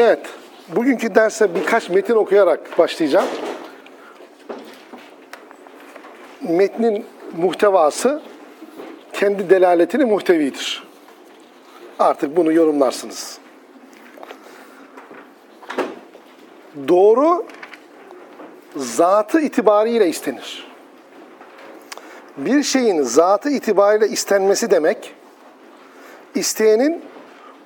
Evet, bugünkü derse birkaç metin okuyarak başlayacağım. Metnin muhtevası kendi delaletini muhtevidir. Artık bunu yorumlarsınız. Doğru zatı itibariyle istenir. Bir şeyin zatı itibariyle istenmesi demek, isteyenin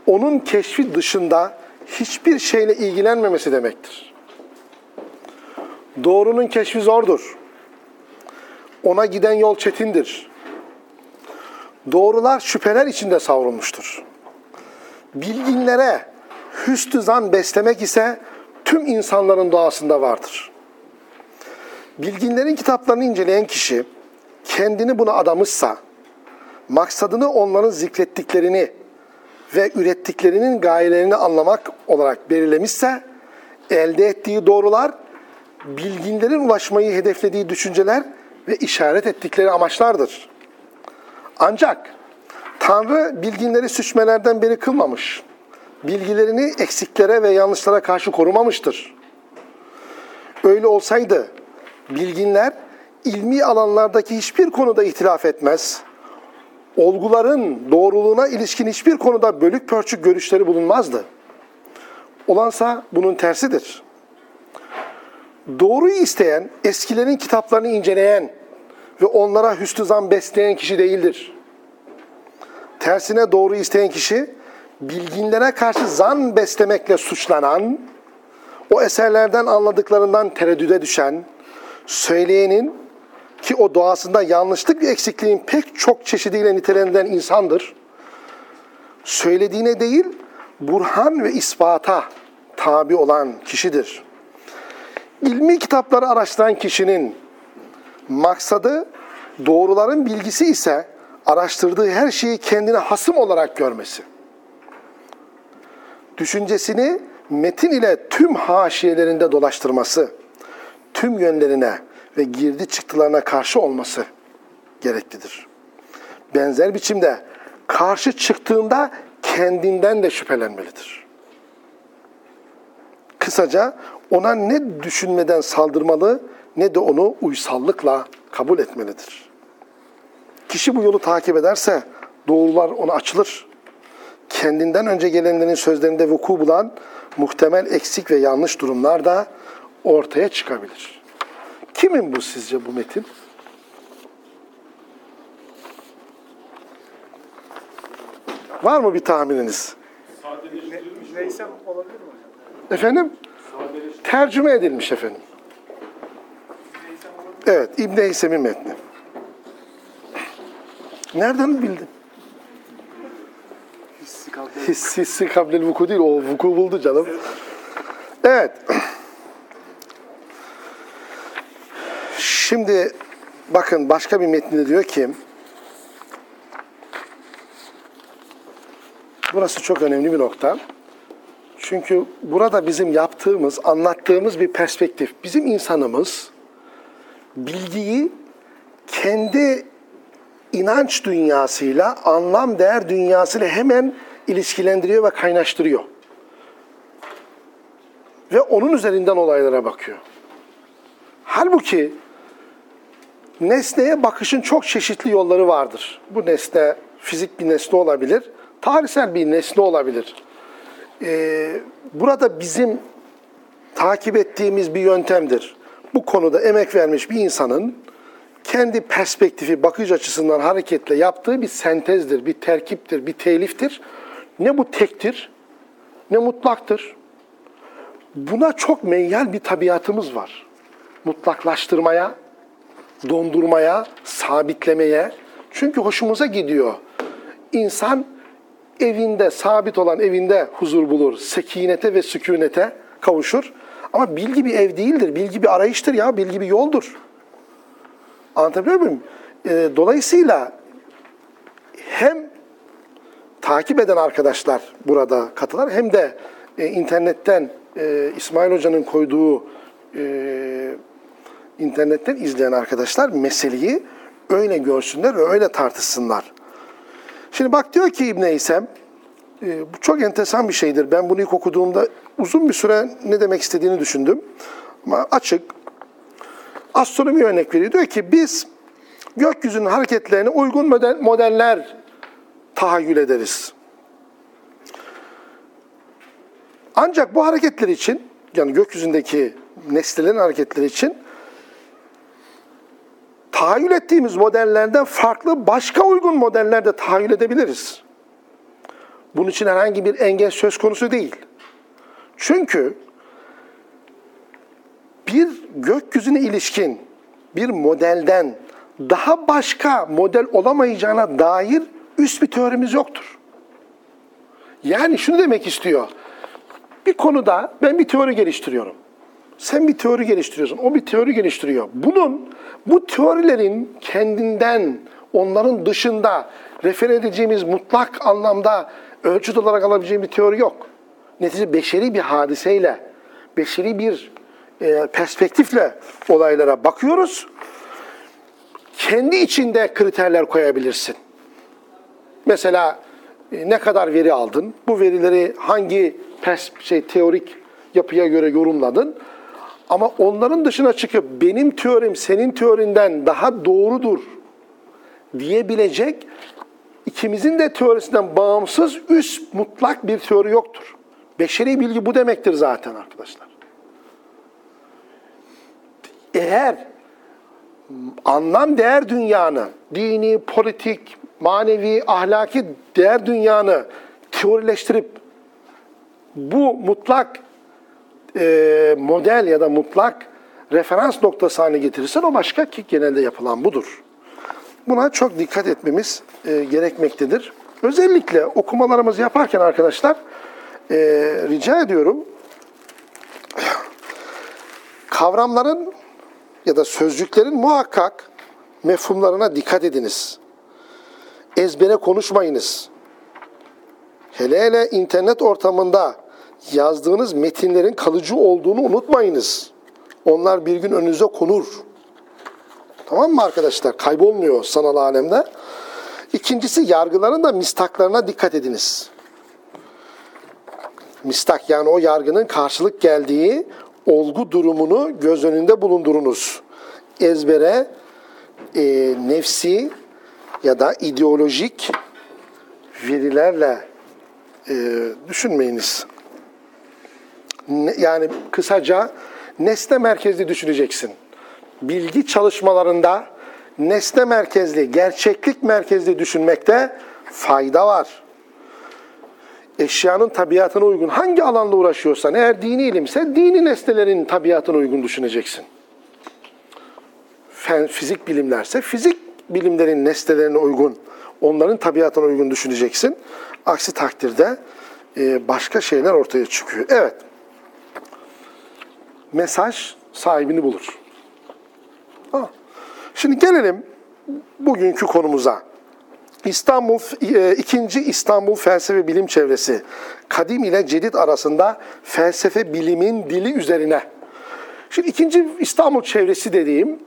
onun keşfi dışında hiçbir şeyle ilgilenmemesi demektir. Doğrunun keşfi zordur. Ona giden yol çetindir. Doğrular şüpheler içinde savrulmuştur. Bilginlere hüsnü zan beslemek ise tüm insanların doğasında vardır. Bilginlerin kitaplarını inceleyen kişi kendini buna adamışsa, maksadını onların zikrettiklerini ve ürettiklerinin gayelerini anlamak olarak belirlemişse, elde ettiği doğrular, bilginlerin ulaşmayı hedeflediği düşünceler ve işaret ettikleri amaçlardır. Ancak Tanrı bilginleri suçmelerden beri kılmamış, bilgilerini eksiklere ve yanlışlara karşı korumamıştır. Öyle olsaydı bilginler ilmi alanlardaki hiçbir konuda ihtilaf etmez, olguların doğruluğuna ilişkin hiçbir konuda bölük pörçük görüşleri bulunmazdı. Olansa bunun tersidir. Doğruyu isteyen, eskilerin kitaplarını inceleyen ve onlara hüsnü zan besleyen kişi değildir. Tersine doğru isteyen kişi, bilginlere karşı zan beslemekle suçlanan, o eserlerden anladıklarından tereddüde düşen, söyleyenin ki o doğasında yanlışlık ve eksikliğin pek çok çeşidiyle nitelendirilen insandır. Söylediğine değil, burhan ve ispata tabi olan kişidir. İlmi kitapları araştıran kişinin maksadı doğruların bilgisi ise araştırdığı her şeyi kendine hasım olarak görmesi. Düşüncesini metin ile tüm haşiyelerinde dolaştırması, tüm yönlerine ve girdi çıktılarına karşı olması gereklidir. Benzer biçimde karşı çıktığında kendinden de şüphelenmelidir. Kısaca ona ne düşünmeden saldırmalı ne de onu uysallıkla kabul etmelidir. Kişi bu yolu takip ederse doğrular ona açılır. Kendinden önce gelenlerin sözlerinde vuku bulan muhtemel eksik ve yanlış durumlar da ortaya çıkabilir. Kimin bu sizce bu metin? Var mı bir tahmininiz? Neyse olabilir mi hocam? Efendim? Tercüme edilmiş efendim. Evet, İbn Heysem'in metni. Nereden bildin? Hissi kaldı. Hissi, kablel vuku değil, o vuku buldu canım. Evet. Şimdi bakın başka bir metninde diyor ki Burası çok önemli bir nokta. Çünkü burada bizim yaptığımız, anlattığımız bir perspektif. Bizim insanımız bilgiyi kendi inanç dünyasıyla, anlam değer dünyasıyla hemen ilişkilendiriyor ve kaynaştırıyor. Ve onun üzerinden olaylara bakıyor. Halbuki nesneye bakışın çok çeşitli yolları vardır. Bu nesne fizik bir nesne olabilir, tarihsel bir nesne olabilir. Ee, burada bizim takip ettiğimiz bir yöntemdir. Bu konuda emek vermiş bir insanın kendi perspektifi, bakış açısından hareketle yaptığı bir sentezdir, bir terkiptir, bir teliftir. Ne bu tektir, ne mutlaktır. Buna çok meyyal bir tabiatımız var. Mutlaklaştırmaya, dondurmaya, sabitlemeye. Çünkü hoşumuza gidiyor. İnsan evinde, sabit olan evinde huzur bulur. Sekinete ve sükunete kavuşur. Ama bilgi bir ev değildir. Bilgi bir arayıştır ya. Bilgi bir yoldur. Anlatabiliyor muyum? Ee, dolayısıyla hem takip eden arkadaşlar burada katılar hem de e, internetten e, İsmail Hoca'nın koyduğu e, internetten izleyen arkadaşlar meseleyi öyle görsünler ve öyle tartışsınlar. Şimdi bak diyor ki İbn Eysem, Ee, bu çok enteresan bir şeydir. Ben bunu ilk okuduğumda uzun bir süre ne demek istediğini düşündüm. Ama açık. Astronomi örnek veriyor. Diyor ki biz gökyüzünün hareketlerine uygun model, modeller tahayyül ederiz. Ancak bu hareketler için, yani gökyüzündeki nesnelerin hareketleri için tahayyül ettiğimiz modellerden farklı başka uygun modeller de tahayyül edebiliriz. Bunun için herhangi bir engel söz konusu değil. Çünkü bir gökyüzüne ilişkin bir modelden daha başka model olamayacağına dair üst bir teorimiz yoktur. Yani şunu demek istiyor. Bir konuda ben bir teori geliştiriyorum. Sen bir teori geliştiriyorsun, o bir teori geliştiriyor. Bunun, bu teorilerin kendinden, onların dışında refer edeceğimiz mutlak anlamda ölçüt olarak alabileceğimiz bir teori yok. Netice beşeri bir hadiseyle, beşeri bir e, perspektifle olaylara bakıyoruz. Kendi içinde kriterler koyabilirsin. Mesela e, ne kadar veri aldın? Bu verileri hangi pers şey teorik yapıya göre yorumladın? Ama onların dışına çıkıp benim teorim senin teorinden daha doğrudur diyebilecek ikimizin de teorisinden bağımsız üst mutlak bir teori yoktur. Beşeri bilgi bu demektir zaten arkadaşlar. Eğer anlam değer dünyanı, dini, politik, manevi, ahlaki değer dünyanı teorileştirip bu mutlak e, model ya da mutlak referans noktası haline getirirsen o başka ki genelde yapılan budur. Buna çok dikkat etmemiz e, gerekmektedir. Özellikle okumalarımızı yaparken arkadaşlar e, rica ediyorum kavramların ya da sözcüklerin muhakkak mefhumlarına dikkat ediniz. Ezbere konuşmayınız. Hele hele internet ortamında yazdığınız metinlerin kalıcı olduğunu unutmayınız. Onlar bir gün önünüze konur. Tamam mı arkadaşlar? Kaybolmuyor sanal alemde. İkincisi yargıların da mistaklarına dikkat ediniz. Mistak yani o yargının karşılık geldiği olgu durumunu göz önünde bulundurunuz. Ezbere e, nefsi ya da ideolojik verilerle e, düşünmeyiniz. Yani kısaca nesne merkezli düşüneceksin. Bilgi çalışmalarında nesne merkezli, gerçeklik merkezli düşünmekte fayda var. Eşyanın tabiatına uygun hangi alanla uğraşıyorsan eğer dini ilimse dini nesnelerin tabiatına uygun düşüneceksin. Fen, fizik bilimlerse fizik bilimlerin nesnelerine uygun, onların tabiatına uygun düşüneceksin. Aksi takdirde e, başka şeyler ortaya çıkıyor. Evet. Mesaj sahibini bulur. Ha. Şimdi gelelim bugünkü konumuza. İstanbul e, ikinci İstanbul Felsefe Bilim Çevresi kadim ile cedid arasında felsefe bilimin dili üzerine. Şimdi ikinci İstanbul çevresi dediğim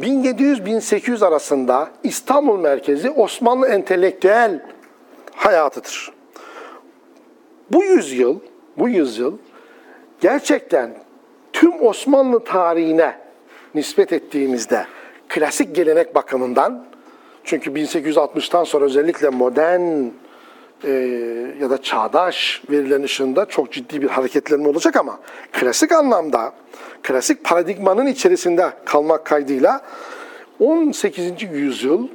1700-1800 arasında İstanbul merkezi Osmanlı entelektüel hayatıdır. Bu yüzyıl, bu yüzyıl gerçekten tüm Osmanlı tarihine nispet ettiğimizde klasik gelenek bakımından çünkü 1860'tan sonra özellikle modern e, ya da çağdaş verilerin ışığında çok ciddi bir hareketlenme olacak ama klasik anlamda, klasik paradigmanın içerisinde kalmak kaydıyla 18. yüzyıl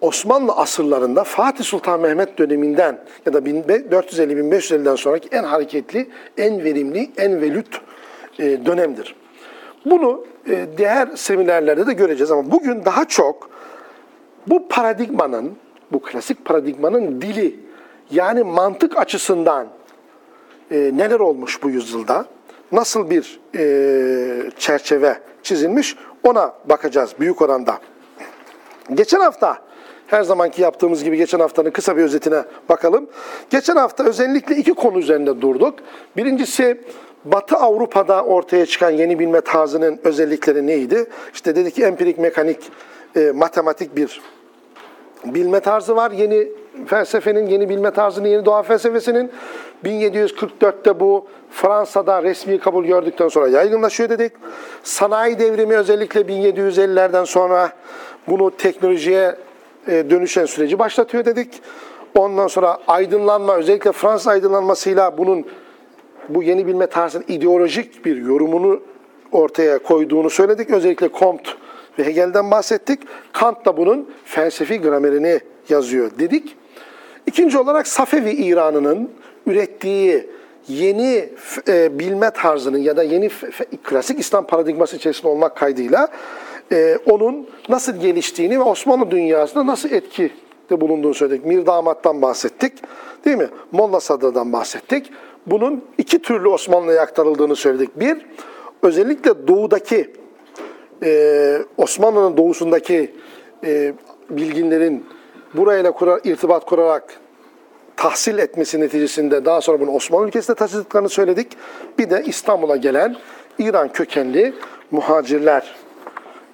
Osmanlı asırlarında Fatih Sultan Mehmet döneminden ya da 1450-1550'den sonraki en hareketli, en verimli, en velüt e, dönemdir. Bunu e, diğer seminerlerde de göreceğiz ama bugün daha çok bu paradigmanın, bu klasik paradigmanın dili yani mantık açısından e, neler olmuş bu yüzyılda, nasıl bir e, çerçeve çizilmiş ona bakacağız büyük oranda. Geçen hafta her zamanki yaptığımız gibi geçen haftanın kısa bir özetine bakalım. Geçen hafta özellikle iki konu üzerinde durduk. Birincisi Batı Avrupa'da ortaya çıkan yeni bilme tarzının özellikleri neydi? İşte dedik ki empirik mekanik, e, matematik bir bilme tarzı var. Yeni felsefenin, yeni bilme tarzının, yeni doğa felsefesinin 1744'te bu Fransa'da resmi kabul gördükten sonra yaygınlaşıyor dedik. Sanayi devrimi özellikle 1750'lerden sonra bunu teknolojiye e, dönüşen süreci başlatıyor dedik. Ondan sonra aydınlanma, özellikle Fransız aydınlanmasıyla bunun bu yeni bilme tarzının ideolojik bir yorumunu ortaya koyduğunu söyledik. Özellikle Comte ve Hegel'den bahsettik. Kant da bunun felsefi gramerini yazıyor dedik. İkinci olarak Safevi İran'ının ürettiği yeni e, bilme tarzının ya da yeni klasik İslam paradigması içerisinde olmak kaydıyla e, onun nasıl geliştiğini ve Osmanlı dünyasında nasıl etkide bulunduğunu söyledik. Mir Damat'tan bahsettik. Değil mi? Molla Sadr'dan bahsettik. Bunun iki türlü Osmanlı'ya aktarıldığını söyledik. Bir, özellikle doğudaki e, Osmanlı'nın doğusundaki e, bilginlerin burayla kurar, irtibat kurarak tahsil etmesi neticesinde daha sonra bunu Osmanlı ülkesinde taşıdıklarını söyledik. Bir de İstanbul'a gelen İran kökenli muhacirler,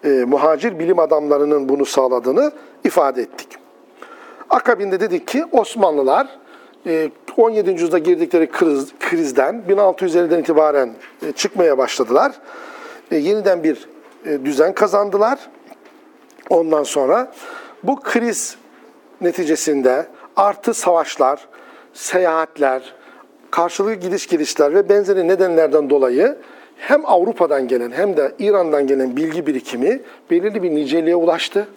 e, muhacir bilim adamlarının bunu sağladığını ifade ettik. Akabinde dedik ki Osmanlılar 17. yüzyılda girdikleri kriz, krizden 1650'den itibaren e, çıkmaya başladılar. E, Yeniden bir e, düzen kazandılar. Ondan sonra bu kriz neticesinde artı savaşlar, seyahatler, karşılıklı gidiş gelişler ve benzeri nedenlerden dolayı hem Avrupa'dan gelen hem de İran'dan gelen bilgi birikimi belirli bir niceliğe ulaştı.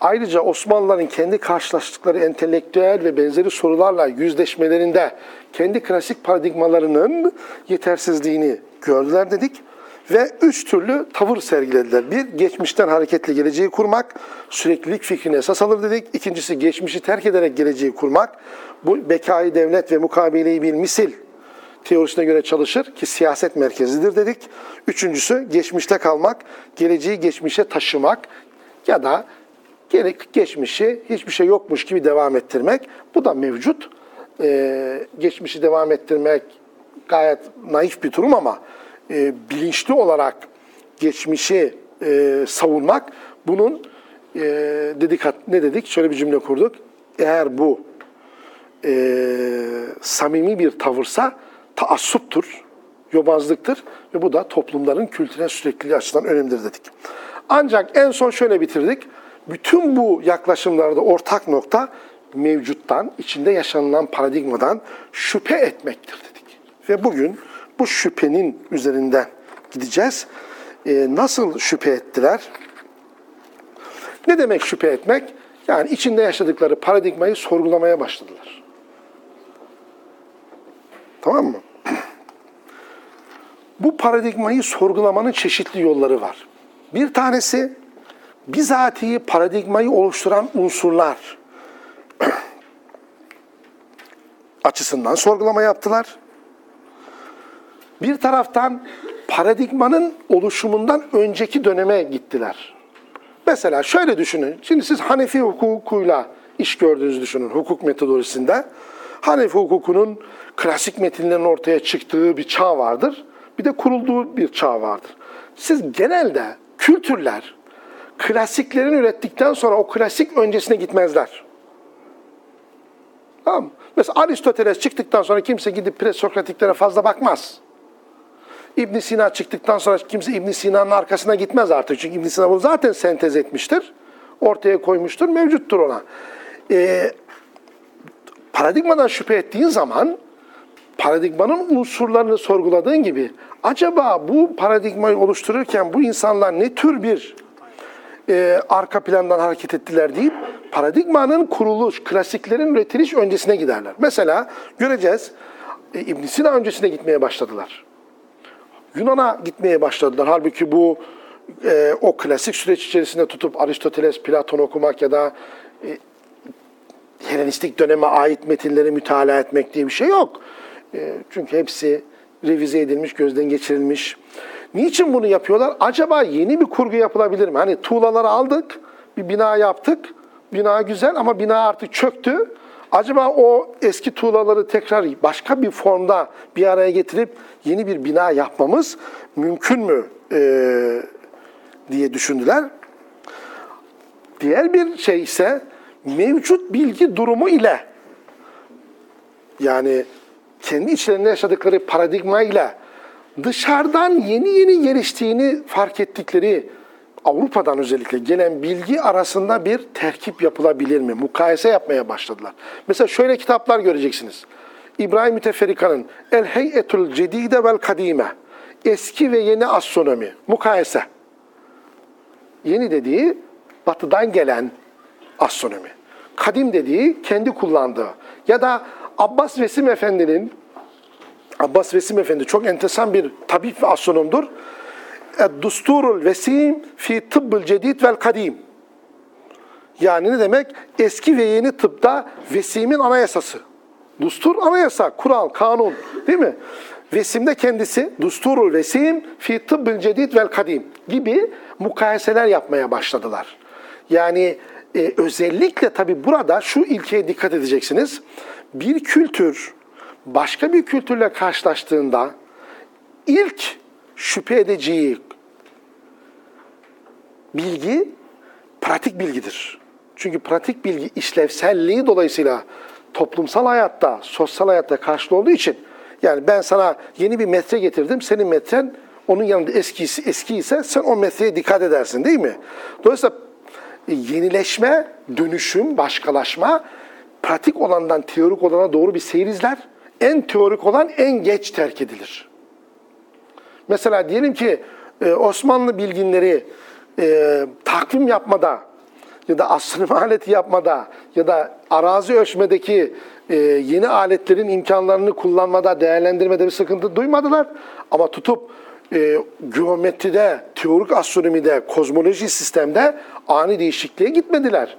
Ayrıca Osmanlıların kendi karşılaştıkları entelektüel ve benzeri sorularla yüzleşmelerinde kendi klasik paradigmalarının yetersizliğini gördüler dedik. Ve üç türlü tavır sergilediler. Bir, geçmişten hareketle geleceği kurmak, süreklilik fikrini esas alır dedik. İkincisi, geçmişi terk ederek geleceği kurmak. Bu bekayı devlet ve mukabeleyi bir misil teorisine göre çalışır ki siyaset merkezidir dedik. Üçüncüsü, geçmişte kalmak, geleceği geçmişe taşımak ya da gerek geçmişi hiçbir şey yokmuş gibi devam ettirmek. Bu da mevcut. Ee, geçmişi devam ettirmek gayet naif bir durum ama e, bilinçli olarak geçmişi e, savunmak bunun e, dedik ne dedik? Şöyle bir cümle kurduk. Eğer bu e, samimi bir tavırsa taassuptur, yobazlıktır ve bu da toplumların kültürel sürekliliği açısından önemlidir dedik. Ancak en son şöyle bitirdik. Bütün bu yaklaşımlarda ortak nokta mevcuttan, içinde yaşanılan paradigmadan şüphe etmektir dedik. Ve bugün bu şüphenin üzerinden gideceğiz. Ee, nasıl şüphe ettiler? Ne demek şüphe etmek? Yani içinde yaşadıkları paradigmayı sorgulamaya başladılar. Tamam mı? Bu paradigmayı sorgulamanın çeşitli yolları var. Bir tanesi bizatihi paradigmayı oluşturan unsurlar açısından sorgulama yaptılar. Bir taraftan paradigmanın oluşumundan önceki döneme gittiler. Mesela şöyle düşünün. Şimdi siz Hanefi hukukuyla iş gördüğünüzü düşünün hukuk metodolojisinde. Hanefi hukukunun klasik metinlerin ortaya çıktığı bir çağ vardır. Bir de kurulduğu bir çağ vardır. Siz genelde kültürler klasiklerin ürettikten sonra o klasik öncesine gitmezler. Tamam? Mesela Aristoteles çıktıktan sonra kimse gidip presokratiklere fazla bakmaz. İbn Sina çıktıktan sonra kimse İbn Sina'nın arkasına gitmez artık. Çünkü İbn Sina bunu zaten sentez etmiştir. Ortaya koymuştur, mevcuttur ona. Ee, paradigmadan şüphe ettiğin zaman paradigmanın unsurlarını sorguladığın gibi acaba bu paradigmayı oluştururken bu insanlar ne tür bir e, arka plandan hareket ettiler deyip paradigmanın kuruluş, klasiklerin üretiliş öncesine giderler. Mesela göreceğiz e, İbn Sina öncesine gitmeye başladılar. Yunan'a gitmeye başladılar. Halbuki bu e, o klasik süreç içerisinde tutup Aristoteles, Platon okumak ya da e, Helenistik döneme ait metinleri mütalaa etmek diye bir şey yok. E, çünkü hepsi revize edilmiş, gözden geçirilmiş. Niçin bunu yapıyorlar? Acaba yeni bir kurgu yapılabilir mi? Hani tuğlaları aldık, bir bina yaptık. Bina güzel ama bina artık çöktü. Acaba o eski tuğlaları tekrar başka bir formda bir araya getirip yeni bir bina yapmamız mümkün mü ee, diye düşündüler. Diğer bir şey ise mevcut bilgi durumu ile yani kendi içlerinde yaşadıkları paradigma ile dışarıdan yeni yeni geliştiğini fark ettikleri Avrupa'dan özellikle gelen bilgi arasında bir terkip yapılabilir mi? Mukayese yapmaya başladılar. Mesela şöyle kitaplar göreceksiniz. İbrahim Müteferrika'nın El Heyetül Cedide vel Kadime Eski ve Yeni Astronomi Mukayese. Yeni dediği batıdan gelen astronomi. Kadim dediği kendi kullandığı. Ya da Abbas Vesim Efendi'nin Abbas Vesim Efendi çok enteresan bir tabip ve astronomdur. Dusturul Vesim fi tıbbıl cedid vel kadim. Yani ne demek? Eski ve yeni tıpta Vesim'in anayasası. Dustur anayasa, kural, kanun değil mi? Vesim'de kendisi Dusturul Vesim fi tıbbıl cedid vel kadim gibi mukayeseler yapmaya başladılar. Yani e, özellikle tabi burada şu ilkeye dikkat edeceksiniz. Bir kültür başka bir kültürle karşılaştığında ilk şüphe edeceği bilgi pratik bilgidir. Çünkü pratik bilgi işlevselliği dolayısıyla toplumsal hayatta, sosyal hayatta karşılığı olduğu için yani ben sana yeni bir metre getirdim, senin metren onun yanında eskisi eski ise sen o metreye dikkat edersin değil mi? Dolayısıyla e, yenileşme, dönüşüm, başkalaşma pratik olandan teorik olana doğru bir seyir izler. En teorik olan en geç terk edilir. Mesela diyelim ki e, Osmanlı bilginleri e, takvim yapmada ya da astronomi aleti yapmada ya da arazi ölçmedeki e, yeni aletlerin imkanlarını kullanmada, değerlendirmede bir sıkıntı duymadılar. Ama tutup e, geometride, teorik astronomide, kozmoloji sistemde ani değişikliğe gitmediler.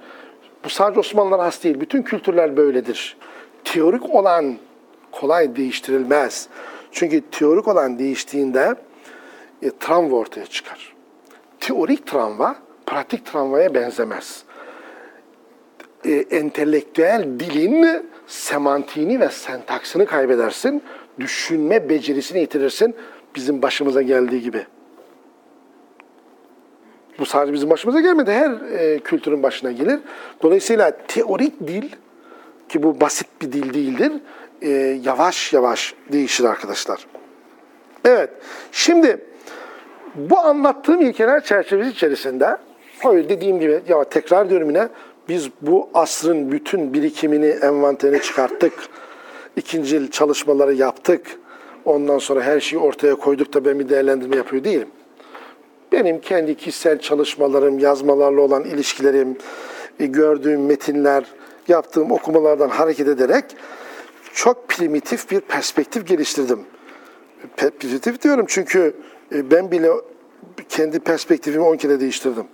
Bu sadece Osmanlılar has değil. Bütün kültürler böyledir. Teorik olan kolay değiştirilmez. Çünkü teorik olan değiştiğinde e, travma ortaya çıkar. Teorik travma, pratik travmaya benzemez. E, entelektüel dilin semantiğini ve sentaksını kaybedersin. Düşünme becerisini yitirirsin. Bizim başımıza geldiği gibi. Bu sadece bizim başımıza gelmedi. Her e, kültürün başına gelir. Dolayısıyla teorik dil ki bu basit bir dil değildir. E, yavaş yavaş değişir arkadaşlar. Evet. Şimdi bu anlattığım ilkeler çerçevesi içerisinde öyle dediğim gibi ya tekrar diyorum yine biz bu asrın bütün birikimini envanterine çıkarttık. İkinci çalışmaları yaptık. Ondan sonra her şeyi ortaya koyduk da ben bir değerlendirme yapıyor değilim. Benim kendi kişisel çalışmalarım, yazmalarla olan ilişkilerim, e, gördüğüm metinler, yaptığım okumalardan hareket ederek çok primitif bir perspektif geliştirdim. Primitif diyorum çünkü e, ben bile kendi perspektifimi 10 kere değiştirdim.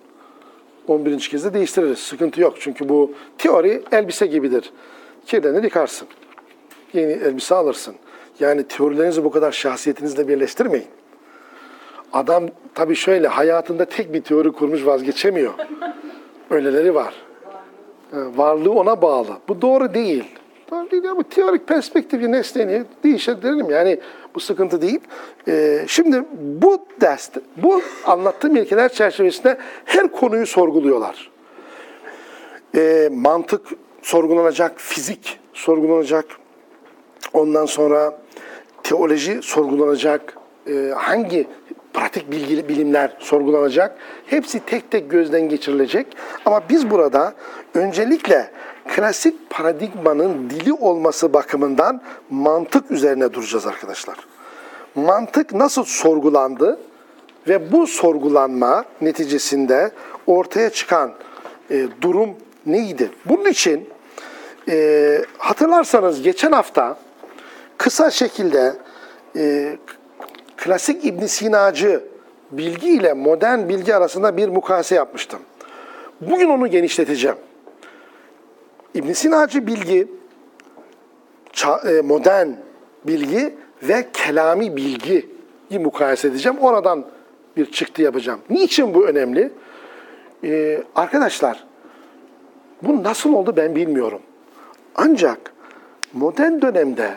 11. kez de değiştiririz. Sıkıntı yok. Çünkü bu teori elbise gibidir. Kirlenir yıkarsın. Yeni elbise alırsın. Yani teorilerinizi bu kadar şahsiyetinizle birleştirmeyin. Adam tabii şöyle hayatında tek bir teori kurmuş vazgeçemiyor. Öyleleri var. Ha, Varlığı ona bağlı. Bu doğru değil. Doğru değil bu teorik perspektifi nesneni değiştirelim. Yani bu sıkıntı değil. Ee, şimdi bu derste, bu anlattığım ilkeler çerçevesinde her konuyu sorguluyorlar. Ee, mantık sorgulanacak, fizik sorgulanacak. Ondan sonra teoloji sorgulanacak. Ee, hangi pratik bilgili bilimler sorgulanacak. Hepsi tek tek gözden geçirilecek. Ama biz burada öncelikle klasik paradigmanın dili olması bakımından mantık üzerine duracağız arkadaşlar. Mantık nasıl sorgulandı ve bu sorgulanma neticesinde ortaya çıkan e, durum neydi? Bunun için e, hatırlarsanız geçen hafta kısa şekilde e, klasik İbn Sinacı bilgi ile modern bilgi arasında bir mukayese yapmıştım. Bugün onu genişleteceğim. İbn Sinacı bilgi, e, modern bilgi ve kelami bilgiyi mukayese edeceğim. Oradan bir çıktı yapacağım. Niçin bu önemli? Ee, arkadaşlar, bu nasıl oldu ben bilmiyorum. Ancak modern dönemde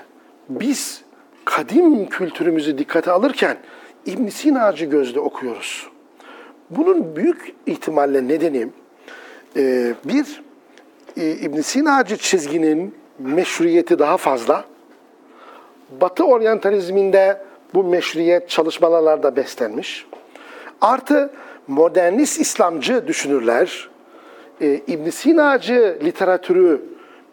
biz kadim kültürümüzü dikkate alırken İbn Sina'cı gözle okuyoruz. Bunun büyük ihtimalle nedeni e, bir İbn Sina'cı çizginin meşruiyeti daha fazla. Batı oryantalizminde bu meşruiyet çalışmalarda beslenmiş. Artı modernist İslamcı düşünürler, e, İbn Sina'cı literatürü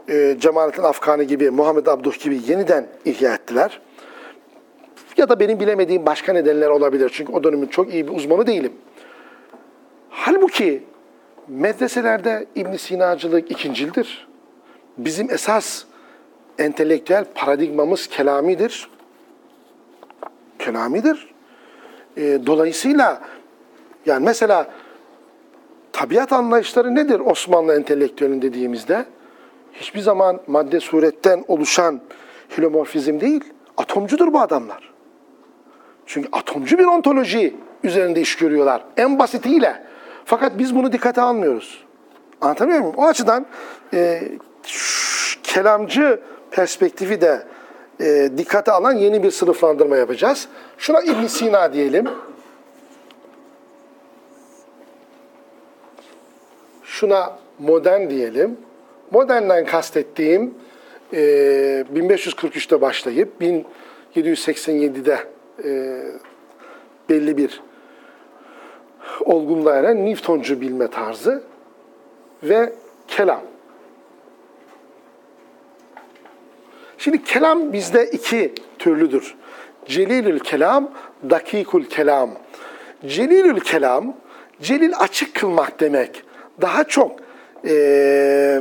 e, Cemalettin Afkani gibi, Muhammed Abduh gibi yeniden ihya ettiler. Ya da benim bilemediğim başka nedenler olabilir. Çünkü o dönemin çok iyi bir uzmanı değilim. Halbuki medreselerde İbn Sina'cılık ikincildir. Bizim esas entelektüel paradigmamız kelamidir. Kelamidir. E, dolayısıyla yani mesela tabiat anlayışları nedir Osmanlı entelektüelin dediğimizde? Hiçbir zaman madde suretten oluşan hilomorfizm değil, atomcudur bu adamlar. Çünkü atomcu bir ontoloji üzerinde iş görüyorlar. En basitiyle. Fakat biz bunu dikkate almıyoruz. Anlatabiliyor muyum? O açıdan e, kelamcı perspektifi de e, dikkate alan yeni bir sınıflandırma yapacağız. Şuna ibn Sina diyelim. Şuna modern diyelim. Modernden kastettiğim e, 1543'te başlayıp 1787'de e, belli bir olgunluğa eren Newtoncu bilme tarzı ve kelam. Şimdi kelam bizde iki türlüdür. Celilül kelam, dakikul kelam. Celilül kelam, celil açık kılmak demek. Daha çok e,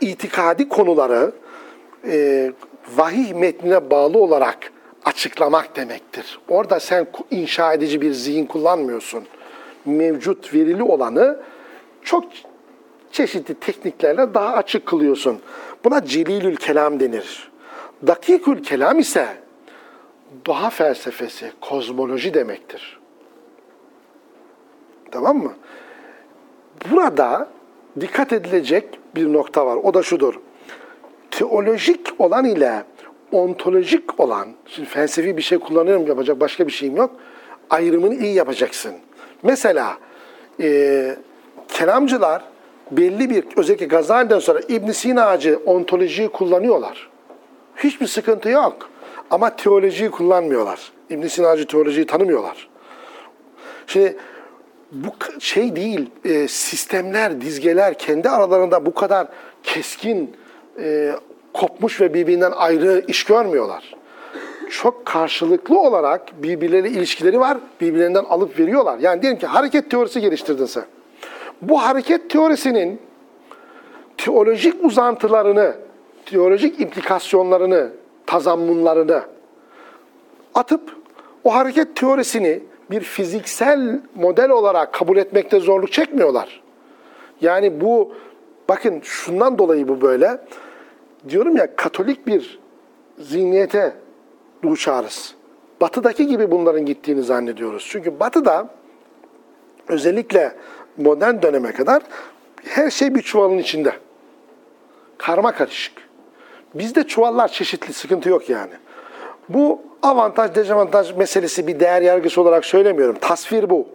itikadi konuları e, vahiy metnine bağlı olarak açıklamak demektir. Orada sen inşa edici bir zihin kullanmıyorsun. Mevcut verili olanı çok çeşitli tekniklerle daha açık kılıyorsun. Buna celilül kelam denir. Dakikül kelam ise doğa felsefesi, kozmoloji demektir. Tamam mı? Burada dikkat edilecek bir nokta var. O da şudur. Teolojik olan ile ontolojik olan, şimdi felsefi bir şey kullanıyorum yapacak başka bir şeyim yok. Ayrımını iyi yapacaksın. Mesela e, kelamcılar belli bir, özellikle Gazali'den sonra İbn Sina'cı ontolojiyi kullanıyorlar. Hiçbir sıkıntı yok. Ama teolojiyi kullanmıyorlar. İbn Sina'cı teolojiyi tanımıyorlar. Şimdi bu şey değil, e, sistemler, dizgeler kendi aralarında bu kadar keskin, e, kopmuş ve birbirinden ayrı iş görmüyorlar. Çok karşılıklı olarak birbirleriyle ilişkileri var, birbirlerinden alıp veriyorlar. Yani diyelim ki hareket teorisi geliştirdin sen. Bu hareket teorisinin teolojik uzantılarını, teolojik implikasyonlarını, tazammunlarını atıp o hareket teorisini bir fiziksel model olarak kabul etmekte zorluk çekmiyorlar. Yani bu, bakın şundan dolayı bu böyle. Diyorum ya katolik bir zihniyete duçarız. Batı'daki gibi bunların gittiğini zannediyoruz. Çünkü Batı'da özellikle modern döneme kadar her şey bir çuvalın içinde. Karma karışık. Bizde çuvallar çeşitli, sıkıntı yok yani. Bu avantaj, dezavantaj meselesi bir değer yargısı olarak söylemiyorum. Tasvir bu.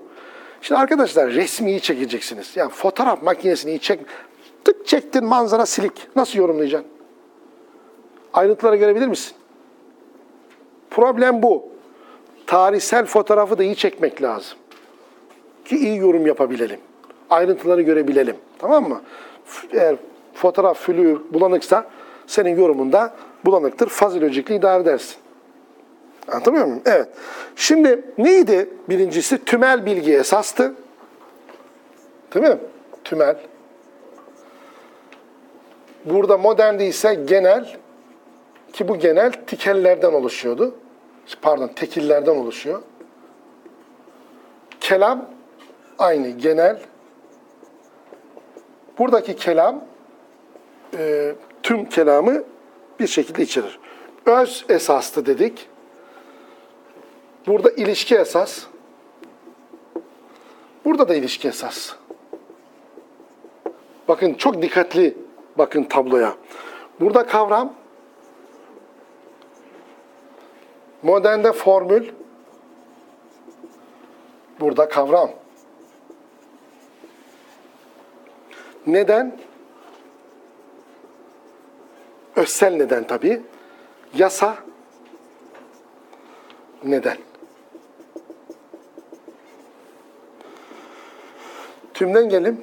Şimdi arkadaşlar resmiyi çekeceksiniz. Yani fotoğraf makinesini çek, tık çektin manzara silik. Nasıl yorumlayacaksın? Ayrıntılara görebilir misin? Problem bu. Tarihsel fotoğrafı da iyi çekmek lazım. Ki iyi yorum yapabilelim. Ayrıntıları görebilelim. Tamam mı? Eğer fotoğraf fülü bulanıksa senin yorumunda bulanıktır. Fazilocikli idare edersin. Anlatabiliyor muyum? Evet. Şimdi neydi birincisi? Tümel bilgi esastı. Değil mi? Tümel. Burada modern ise genel ki bu genel tikellerden oluşuyordu. Pardon, tekillerden oluşuyor. Kelam aynı, genel. Buradaki kelam e, tüm kelamı bir şekilde içerir. Öz esastı dedik. Burada ilişki esas. Burada da ilişki esas. Bakın çok dikkatli bakın tabloya. Burada kavram modernde formül burada kavram. Neden? özsel neden tabii. Yasa neden. Tümden gelim.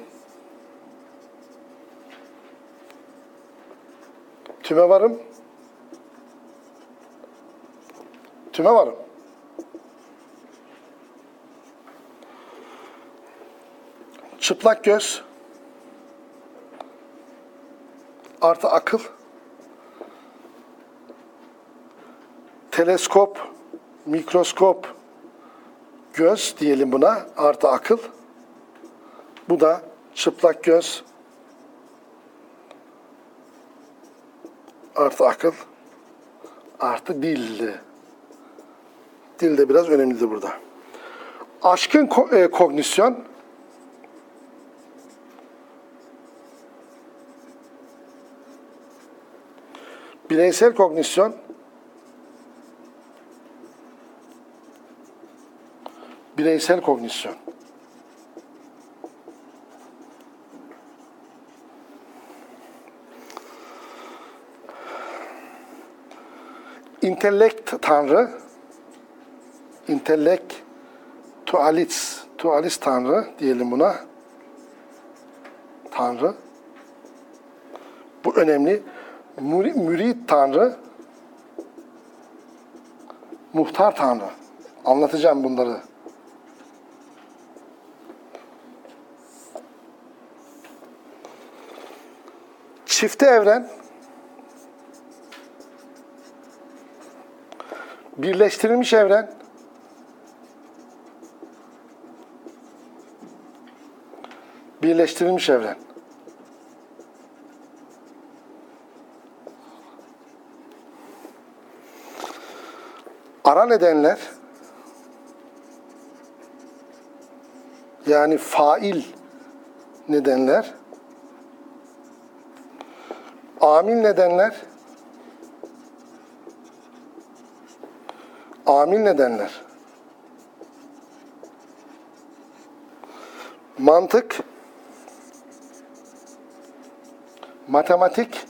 Tüme varım. Tüme varım. Çıplak göz artı akıl teleskop, mikroskop, göz diyelim buna artı akıl. Bu da çıplak göz artı akıl artı dil. Dil de biraz önemlidir burada. Aşkın ko- e, kognisyon bireysel kognisyon bireysel kognisyon. İntellekt tanrı, intellekt tualis, tualis tanrı diyelim buna. Tanrı. Bu önemli. Muri- Mürit tanrı, muhtar tanrı. Anlatacağım bunları. Çifte evren birleştirilmiş evren birleştirilmiş evren. Ara nedenler yani fail nedenler amil nedenler amil nedenler. Mantık matematik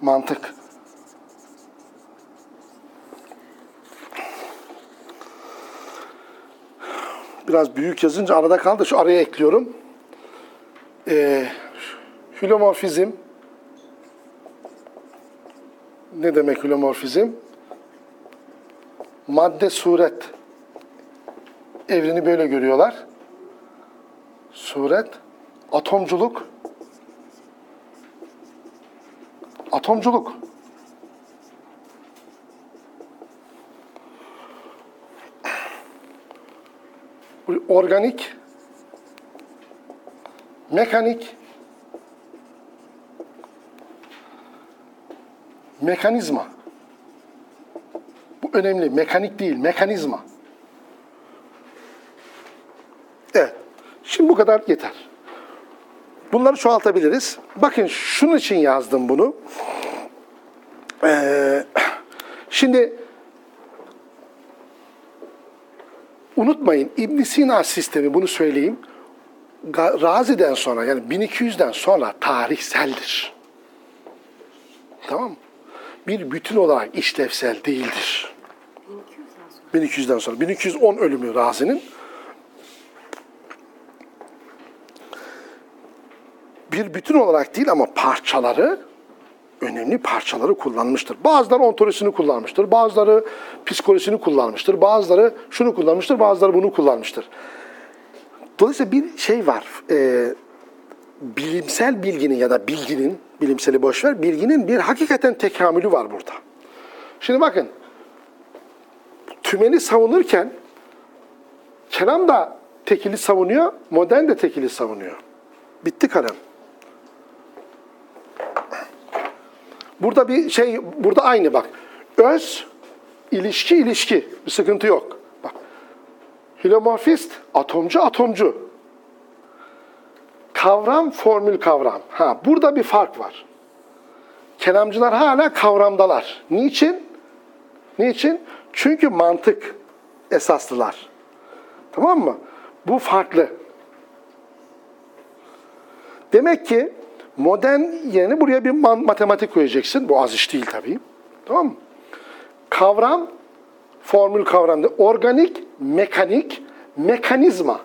mantık biraz büyük yazınca arada kaldı. Şu araya ekliyorum. Ee, hülomorfizm ne demek hülomorfizm? Madde suret evreni böyle görüyorlar. Suret, atomculuk, atomculuk. Organik, mekanik, mekanizma. Bu önemli. Mekanik değil, mekanizma. Evet. Şimdi bu kadar yeter. Bunları çoğaltabiliriz. Bakın şunun için yazdım bunu. Ee, şimdi unutmayın İbn Sina sistemi bunu söyleyeyim. Razi'den sonra yani 1200'den sonra tarihseldir. Tamam mı? Bir bütün olarak işlevsel değildir. 1200'den sonra. 1210 ölümü Razi'nin. Bir bütün olarak değil ama parçaları önemli parçaları kullanmıştır. Bazıları ontolojisini kullanmıştır, bazıları psikolojisini kullanmıştır, bazıları şunu kullanmıştır, bazıları bunu kullanmıştır. Dolayısıyla bir şey var, e, bilimsel bilginin ya da bilginin, bilimseli boşver, bilginin bir hakikaten tekamülü var burada. Şimdi bakın, tümeni savunurken kelam da tekili savunuyor, modern de tekili savunuyor. Bitti kalem. Burada bir şey, burada aynı bak. Öz, ilişki, ilişki. Bir sıkıntı yok. Bak. Hilomorfist, atomcu, atomcu. Kavram, formül kavram. Ha, burada bir fark var. Kelamcılar hala kavramdalar. Niçin? Niçin? Çünkü mantık esaslılar. Tamam mı? Bu farklı. Demek ki Modern yerine buraya bir matematik koyacaksın. Bu az iş değil tabii. Tamam mı? Kavram, formül kavramda organik, mekanik, mekanizma.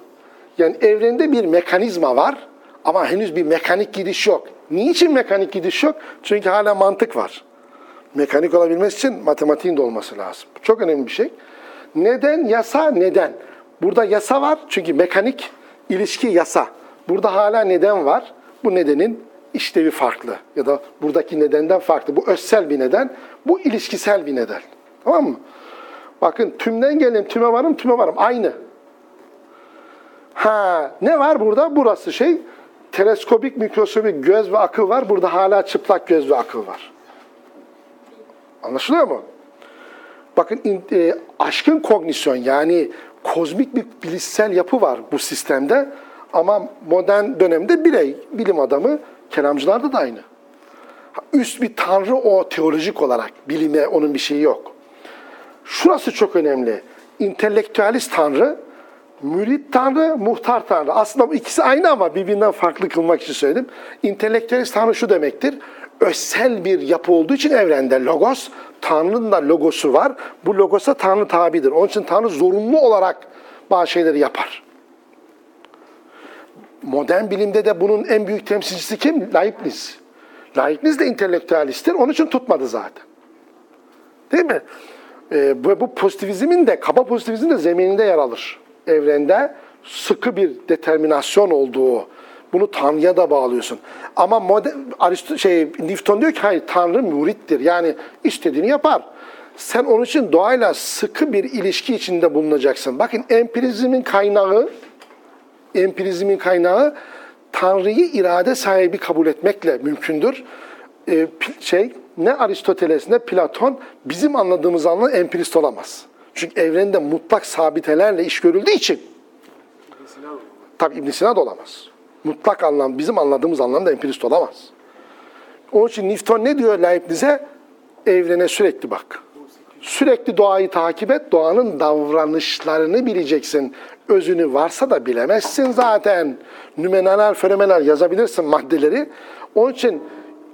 Yani evrende bir mekanizma var ama henüz bir mekanik gidiş yok. Niçin mekanik gidiş yok? Çünkü hala mantık var. Mekanik olabilmesi için matematiğin de olması lazım. Çok önemli bir şey. Neden, yasa, neden. Burada yasa var çünkü mekanik, ilişki, yasa. Burada hala neden var. Bu nedenin işlevi farklı ya da buradaki nedenden farklı. Bu özsel bir neden, bu ilişkisel bir neden. Tamam mı? Bakın tümden gelelim, tüme varım, tüme varım. Aynı. Ha, ne var burada? Burası şey, teleskopik, mikroskopik göz ve akıl var. Burada hala çıplak göz ve akıl var. Anlaşılıyor mu? Bakın e, aşkın kognisyon yani kozmik bir bilişsel yapı var bu sistemde. Ama modern dönemde birey, bilim adamı, kelamcılarda da aynı. Üst bir tanrı o teolojik olarak. Bilime onun bir şeyi yok. Şurası çok önemli. İntelektüelist tanrı, mürit tanrı, muhtar tanrı. Aslında bu ikisi aynı ama birbirinden farklı kılmak için söyledim. İntelektüelist tanrı şu demektir. Özsel bir yapı olduğu için evrende logos, Tanrı'nın da logosu var. Bu logosa Tanrı tabidir. Onun için Tanrı zorunlu olarak bazı şeyleri yapar. Modern bilimde de bunun en büyük temsilcisi kim? Leibniz. Leibniz de intelektüelisttir. Onun için tutmadı zaten. Değil mi? Ee, bu, bu pozitivizmin de, kaba pozitivizmin de zemininde yer alır. Evrende sıkı bir determinasyon olduğu, bunu Tanrı'ya da bağlıyorsun. Ama modern, Aristo, şey, Newton diyor ki hayır Tanrı mürittir. Yani istediğini yapar. Sen onun için doğayla sıkı bir ilişki içinde bulunacaksın. Bakın empirizmin kaynağı, empirizmin kaynağı Tanrı'yı irade sahibi kabul etmekle mümkündür. Ee, şey ne Aristoteles ne Platon bizim anladığımız anlamda empirist olamaz. Çünkü evrende mutlak sabitelerle iş görüldüğü için tabi İbn Sina da olamaz. Mutlak anlam bizim anladığımız anlamda empirist olamaz. Onun için Newton ne diyor Leibniz'e? Evrene sürekli bak. Sürekli doğayı takip et, doğanın davranışlarını bileceksin. Özünü varsa da bilemezsin zaten. Nümenal, fenomenal yazabilirsin maddeleri. Onun için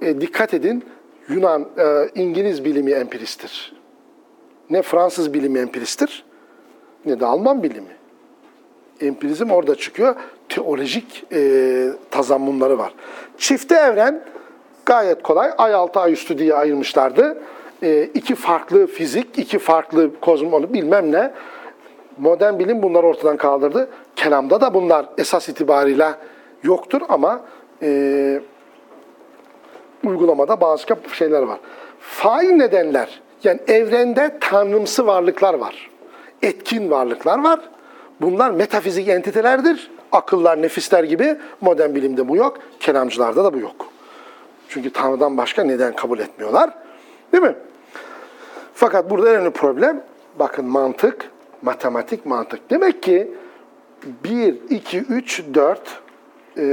e, dikkat edin, Yunan, e, İngiliz bilimi empiristtir. Ne Fransız bilimi empiristtir, ne de Alman bilimi. Empirizm orada çıkıyor. Teolojik e, tazammunları var. Çifte evren gayet kolay. Ay altı, ay üstü diye ayırmışlardı. E, iki farklı fizik, iki farklı kozmoloji bilmem ne. Modern bilim bunları ortadan kaldırdı. Kelamda da bunlar esas itibariyle yoktur ama e, uygulamada bazı şeyler var. Fail nedenler, yani evrende tanrımsı varlıklar var. Etkin varlıklar var. Bunlar metafizik entitelerdir. Akıllar, nefisler gibi modern bilimde bu yok. Kelamcılarda da bu yok. Çünkü Tanrı'dan başka neden kabul etmiyorlar. Değil mi? Fakat burada en önemli problem, bakın mantık, matematik mantık. Demek ki 1, 2, 3, 4, e,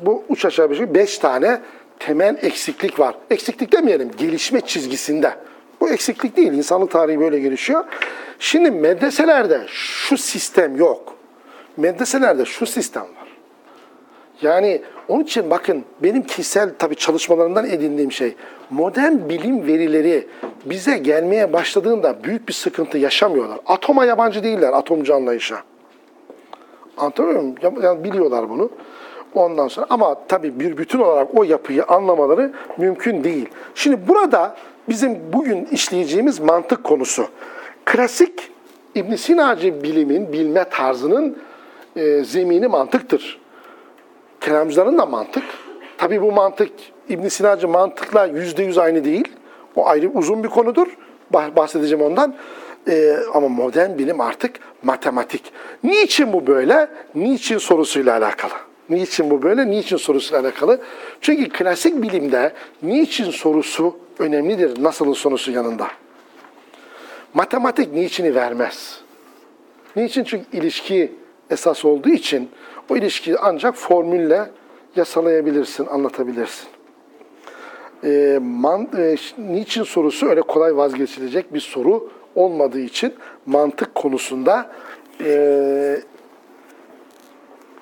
bu uç aşağı beş, beş tane temel eksiklik var. Eksiklik demeyelim, gelişme çizgisinde. Bu eksiklik değil, insanlık tarihi böyle gelişiyor. Şimdi medreselerde şu sistem yok. Medreselerde şu sistem var. Yani onun için bakın benim kişisel tabii çalışmalarından edindiğim şey modern bilim verileri bize gelmeye başladığında büyük bir sıkıntı yaşamıyorlar. Atoma yabancı değiller atomcu anlayışa. Anlatabiliyor muyum? Ya- Yani biliyorlar bunu. Ondan sonra ama tabii bir bütün olarak o yapıyı anlamaları mümkün değil. Şimdi burada bizim bugün işleyeceğimiz mantık konusu. Klasik İbn Sinacı bilimin, bilme tarzının e, zemini mantıktır. Kelamcıların da mantık. Tabii bu mantık İbn Sinacı mantıkla yüzde yüz aynı değil. O ayrı uzun bir konudur. Bah- Bahsedeceğim ondan. Ee, ama modern bilim artık matematik. Niçin bu böyle? Niçin sorusuyla alakalı. Niçin bu böyle? Niçin sorusuyla alakalı. Çünkü klasik bilimde niçin sorusu önemlidir nasılın sorusu yanında. Matematik niçini vermez. Niçin? Çünkü ilişki esas olduğu için o ilişkiyi ancak formülle yasalayabilirsin, anlatabilirsin. E, man, e, niçin sorusu öyle kolay vazgeçilecek bir soru olmadığı için mantık konusunda e,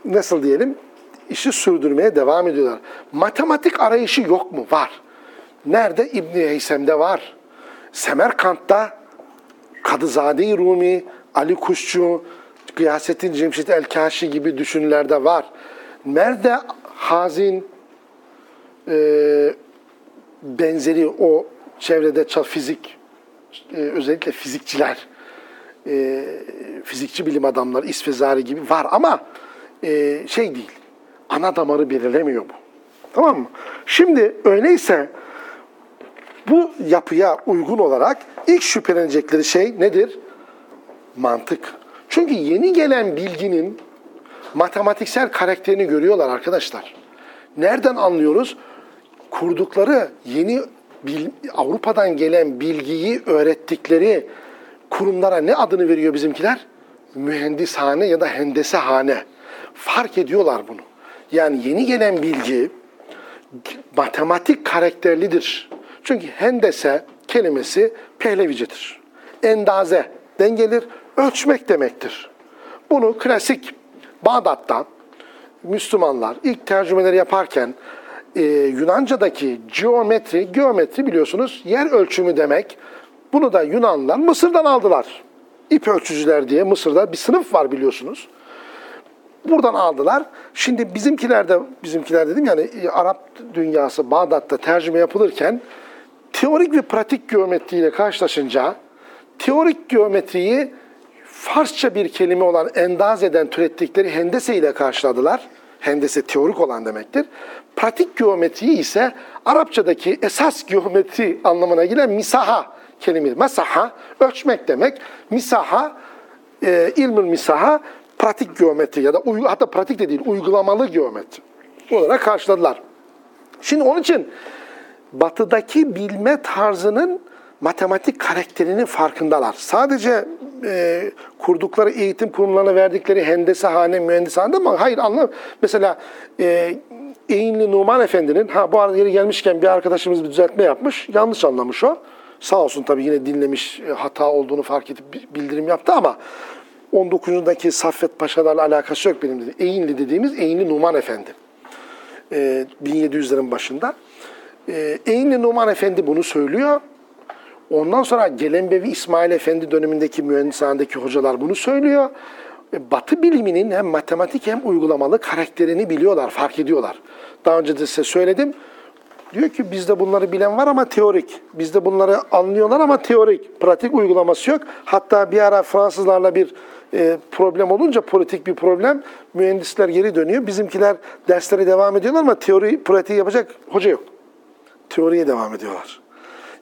nasıl diyelim işi sürdürmeye devam ediyorlar. Matematik arayışı yok mu? Var. Nerede? İbn Heysem'de var. Semerkant'ta Kadızade-i Rumi, Ali Kuşçu, Gıyasettin Cemşit El-Kaşi gibi düşünürlerde var. Nerede Hazin e, benzeri o çevrede fizik e, özellikle fizikçiler e, fizikçi bilim adamları İsfezari gibi var ama e, şey değil. Ana damarı belirlemiyor bu. Tamam mı? Şimdi öyleyse bu yapıya uygun olarak ilk şüphelenecekleri şey nedir? Mantık. Çünkü yeni gelen bilginin matematiksel karakterini görüyorlar arkadaşlar. Nereden anlıyoruz? Kurdukları yeni bil- Avrupa'dan gelen bilgiyi öğrettikleri kurumlara ne adını veriyor bizimkiler? Mühendishane ya da hendesehane. Fark ediyorlar bunu. Yani yeni gelen bilgi matematik karakterlidir. Çünkü hendese kelimesi Pehlevicedir. Endaze dengelir, ölçmek demektir. Bunu klasik Bağdat'ta Müslümanlar ilk tercümeleri yaparken e, Yunanca'daki geometri, geometri biliyorsunuz yer ölçümü demek. Bunu da Yunanlılar Mısır'dan aldılar. İp ölçücüler diye Mısır'da bir sınıf var biliyorsunuz. Buradan aldılar. Şimdi bizimkiler de, bizimkiler dedim yani e, Arap dünyası Bağdat'ta tercüme yapılırken teorik ve pratik geometriyle karşılaşınca teorik geometriyi Farsça bir kelime olan endazeden türettikleri hendese ile karşıladılar. Hendese teorik olan demektir. Pratik geometriyi ise Arapçadaki esas geometri anlamına gelen misaha kelime. Mesaha ölçmek demek. Misaha e, ilmül misaha pratik geometri ya da hatta pratik de değil uygulamalı geometri olarak karşıladılar. Şimdi onun için batıdaki bilme tarzının matematik karakterinin farkındalar. Sadece e, kurdukları eğitim kurumlarına verdikleri hendesehane, mühendishane ama hayır anlam. Mesela e, Eğinli Numan Efendi'nin, ha bu arada yeri gelmişken bir arkadaşımız bir düzeltme yapmış, yanlış anlamış o. Sağ olsun tabii yine dinlemiş, e, hata olduğunu fark edip bi- bildirim yaptı ama 19'undaki Saffet Paşalarla alakası yok benim dediğim. Eğinli dediğimiz Eğinli Numan Efendi. E, 1700'lerin başında. E, Eğinli Numan Efendi bunu söylüyor. Ondan sonra Gelenbevi İsmail Efendi dönemindeki mühendishanedeki hocalar bunu söylüyor. E, Batı biliminin hem matematik hem uygulamalı karakterini biliyorlar, fark ediyorlar. Daha önce de size söyledim. Diyor ki bizde bunları bilen var ama teorik. Bizde bunları anlıyorlar ama teorik. Pratik uygulaması yok. Hatta bir ara Fransızlarla bir e, problem olunca politik bir problem mühendisler geri dönüyor. Bizimkiler derslere devam ediyorlar ama teori pratiği yapacak hoca yok. Teoriye devam ediyorlar.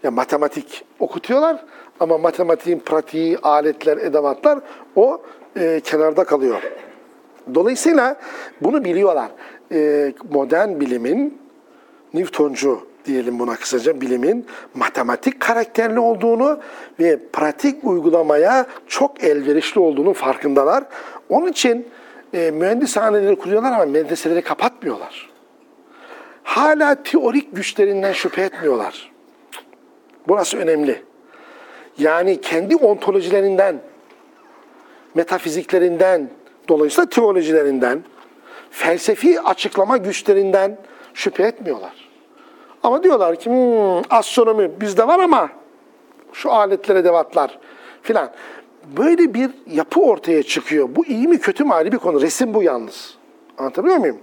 Ya matematik okutuyorlar ama matematiğin pratiği, aletler, edevatlar o e, kenarda kalıyor. Dolayısıyla bunu biliyorlar. E, modern bilimin, Newtoncu diyelim buna kısaca bilimin matematik karakterli olduğunu ve pratik uygulamaya çok elverişli olduğunun farkındalar. Onun için e, mühendishaneleri kuruyorlar ama medreseleri kapatmıyorlar. Hala teorik güçlerinden şüphe etmiyorlar. Burası önemli. Yani kendi ontolojilerinden, metafiziklerinden, dolayısıyla teolojilerinden, felsefi açıklama güçlerinden şüphe etmiyorlar. Ama diyorlar ki "Hmm, astronomi bizde var ama şu aletlere edevatlar filan. Böyle bir yapı ortaya çıkıyor. Bu iyi mi kötü mü ayrı bir konu. Resim bu yalnız. Anlatabiliyor muyum?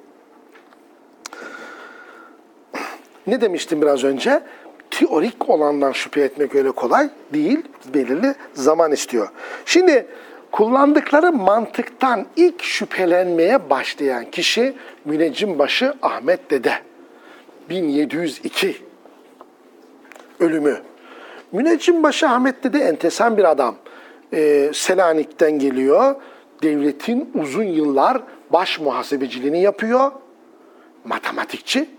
Ne demiştim biraz önce? Teorik olandan şüphe etmek öyle kolay değil. Belirli zaman istiyor. Şimdi kullandıkları mantıktan ilk şüphelenmeye başlayan kişi müneccimbaşı Ahmet Dede. 1702 ölümü. Müneccimbaşı Ahmet Dede entesan bir adam. Ee, Selanik'ten geliyor. Devletin uzun yıllar baş muhasebeciliğini yapıyor. Matematikçi.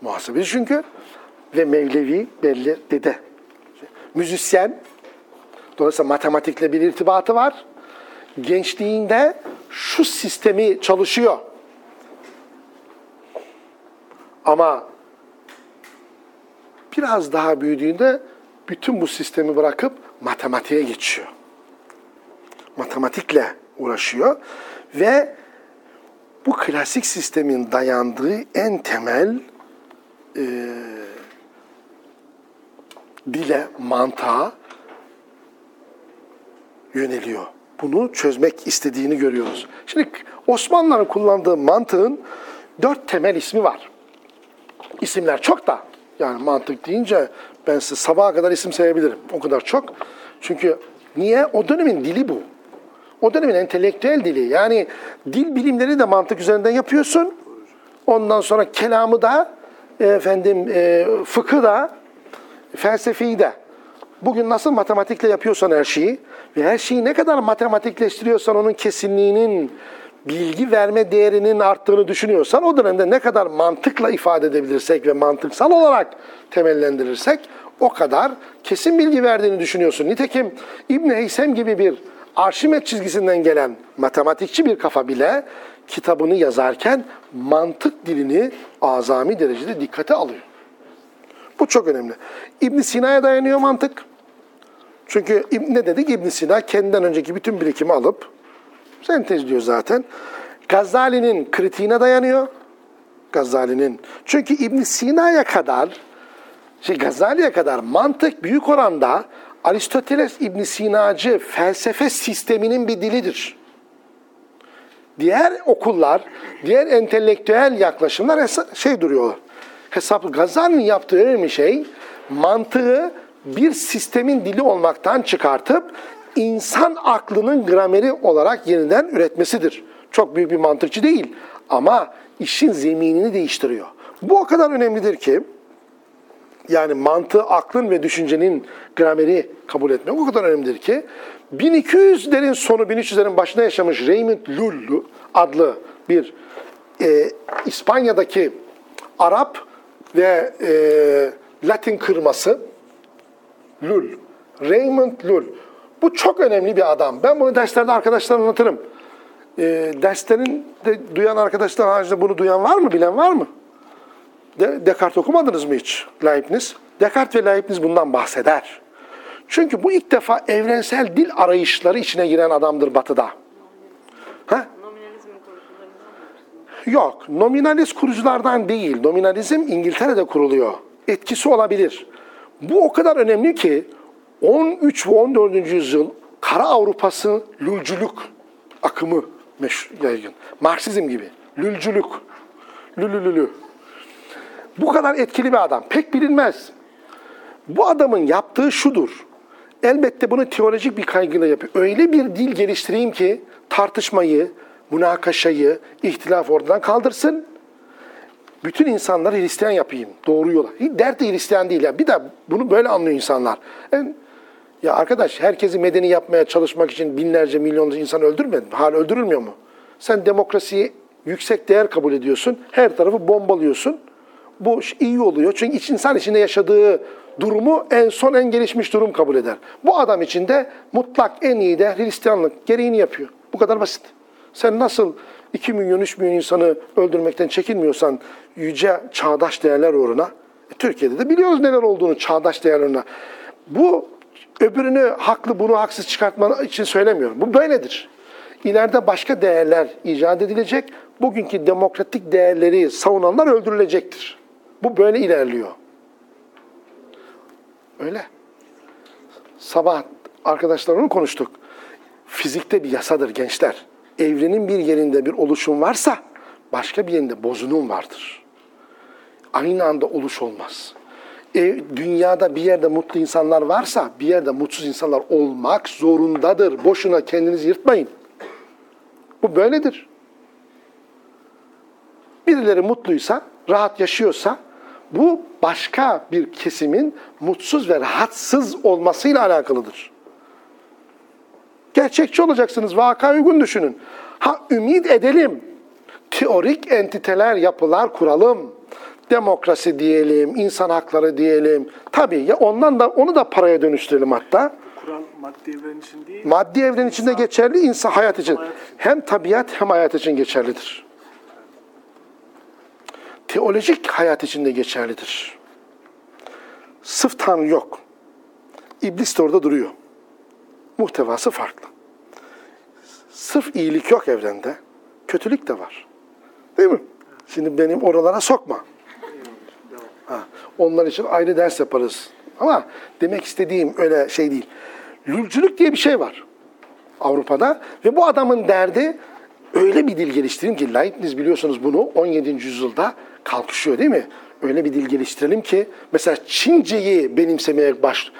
Muhasebeci çünkü. Ve Mevlevi belli dede. Müzisyen. Dolayısıyla matematikle bir irtibatı var. Gençliğinde şu sistemi çalışıyor. Ama biraz daha büyüdüğünde bütün bu sistemi bırakıp matematiğe geçiyor. Matematikle uğraşıyor ve bu klasik sistemin dayandığı en temel e, dile, mantığa yöneliyor. Bunu çözmek istediğini görüyoruz. Şimdi Osmanlıların kullandığı mantığın dört temel ismi var. İsimler çok da. Yani mantık deyince ben size sabaha kadar isim sayabilirim. O kadar çok. Çünkü niye? O dönemin dili bu. O dönemin entelektüel dili. Yani dil bilimleri de mantık üzerinden yapıyorsun. Ondan sonra kelamı da, efendim e, fıkı da, felsefeyi de. Bugün nasıl matematikle yapıyorsan her şeyi ve her şeyi ne kadar matematikleştiriyorsan onun kesinliğinin, bilgi verme değerinin arttığını düşünüyorsan o dönemde ne kadar mantıkla ifade edebilirsek ve mantıksal olarak temellendirirsek o kadar kesin bilgi verdiğini düşünüyorsun. Nitekim İbn Heysem gibi bir Arşimet çizgisinden gelen matematikçi bir kafa bile kitabını yazarken mantık dilini azami derecede dikkate alıyor. Bu çok önemli. İbn Sina'ya dayanıyor mantık. Çünkü ne dedik? İbn Sina kendinden önceki bütün birikimi alıp sentezliyor zaten. Gazali'nin kritiğine dayanıyor. Gazali'nin. Çünkü İbn Sina'ya kadar şey Gazali'ye kadar mantık büyük oranda Aristoteles İbn Sinacı felsefe sisteminin bir dilidir. Diğer okullar, diğer entelektüel yaklaşımlar şey duruyorlar. Hesap Gazali'nin yaptığı önemli şey mantığı bir sistemin dili olmaktan çıkartıp insan aklının grameri olarak yeniden üretmesidir. Çok büyük bir mantıkçı değil ama işin zeminini değiştiriyor. Bu o kadar önemlidir ki yani mantığı, aklın ve düşüncenin grameri kabul etmek o kadar önemlidir ki 1200'lerin sonu 1300'lerin başında yaşamış Raymond Lull adlı bir e, İspanya'daki Arap ve e, Latin kırması Lull. Raymond Lull. Bu çok önemli bir adam. Ben bunu derslerde arkadaşlara anlatırım. E, derslerin de duyan arkadaşlar haricinde bunu duyan var mı? Bilen var mı? De, Descartes okumadınız mı hiç Leibniz? Descartes ve Leibniz bundan bahseder. Çünkü bu ilk defa evrensel dil arayışları içine giren adamdır Batı'da. Ha? Nominalizmin kurucularından mı? Yok, nominalist kuruculardan değil. Nominalizm İngiltere'de kuruluyor. Etkisi olabilir. Bu o kadar önemli ki 13 ve 14. yüzyıl Kara Avrupası lülcülük akımı meşhur, yaygın. Marksizm gibi. Lülcülük. Lülülülü. Bu kadar etkili bir adam. Pek bilinmez. Bu adamın yaptığı şudur. Elbette bunu teolojik bir kaygıyla yapıyor. Öyle bir dil geliştireyim ki tartışmayı, münakaşayı, ihtilaf oradan kaldırsın. Bütün insanları Hristiyan yapayım. Doğru yola. Dert de Hristiyan değil. Ya. Bir de bunu böyle anlıyor insanlar. Yani, ya arkadaş herkesi medeni yapmaya çalışmak için binlerce milyonlarca insan öldürmedin. Hala öldürülmüyor mu? Sen demokrasiyi yüksek değer kabul ediyorsun. Her tarafı bombalıyorsun. Bu iyi oluyor. Çünkü insan içinde yaşadığı durumu en son en gelişmiş durum kabul eder. Bu adam için de mutlak en iyi de Hristiyanlık gereğini yapıyor. Bu kadar basit. Sen nasıl 2 milyon 3 milyon insanı öldürmekten çekinmiyorsan yüce çağdaş değerler uğruna e, Türkiye'de de biliyoruz neler olduğunu çağdaş değerler uğruna. Bu öbürünü haklı bunu haksız çıkartman için söylemiyorum. Bu böyledir. İleride başka değerler icat edilecek. Bugünkü demokratik değerleri savunanlar öldürülecektir. Bu böyle ilerliyor. Öyle. Sabah arkadaşlarımla konuştuk. Fizikte bir yasadır gençler. Evrenin bir yerinde bir oluşum varsa başka bir yerinde bozunum vardır. Aynı anda oluş olmaz. E, dünyada bir yerde mutlu insanlar varsa bir yerde mutsuz insanlar olmak zorundadır. Boşuna kendinizi yırtmayın. Bu böyledir. Birileri mutluysa, rahat yaşıyorsa bu başka bir kesimin mutsuz ve rahatsız olmasıyla alakalıdır. Gerçekçi olacaksınız, vaka uygun düşünün. Ha ümit edelim, teorik entiteler, yapılar kuralım. Demokrasi diyelim, insan hakları diyelim. Tabii ya ondan da onu da paraya dönüştürelim hatta. Kural maddi evren için değil. Maddi evren içinde geçerli, insan hayat için. Hayat için. Hem tabiat hem hayat için geçerlidir. Teolojik hayat için de geçerlidir. Sıf Tanrı yok. İblis de orada duruyor. Muhtevası farklı. Sırf iyilik yok evrende. Kötülük de var. Değil mi? Şimdi benim oralara sokma. Ha, onlar için ayrı ders yaparız. Ama demek istediğim öyle şey değil. Lülcülük diye bir şey var Avrupa'da ve bu adamın derdi öyle bir dil geliştireyim ki Leibniz biliyorsunuz bunu 17. yüzyılda kalkışıyor değil mi? Öyle bir dil geliştirelim ki mesela Çince'yi benimsemeye baş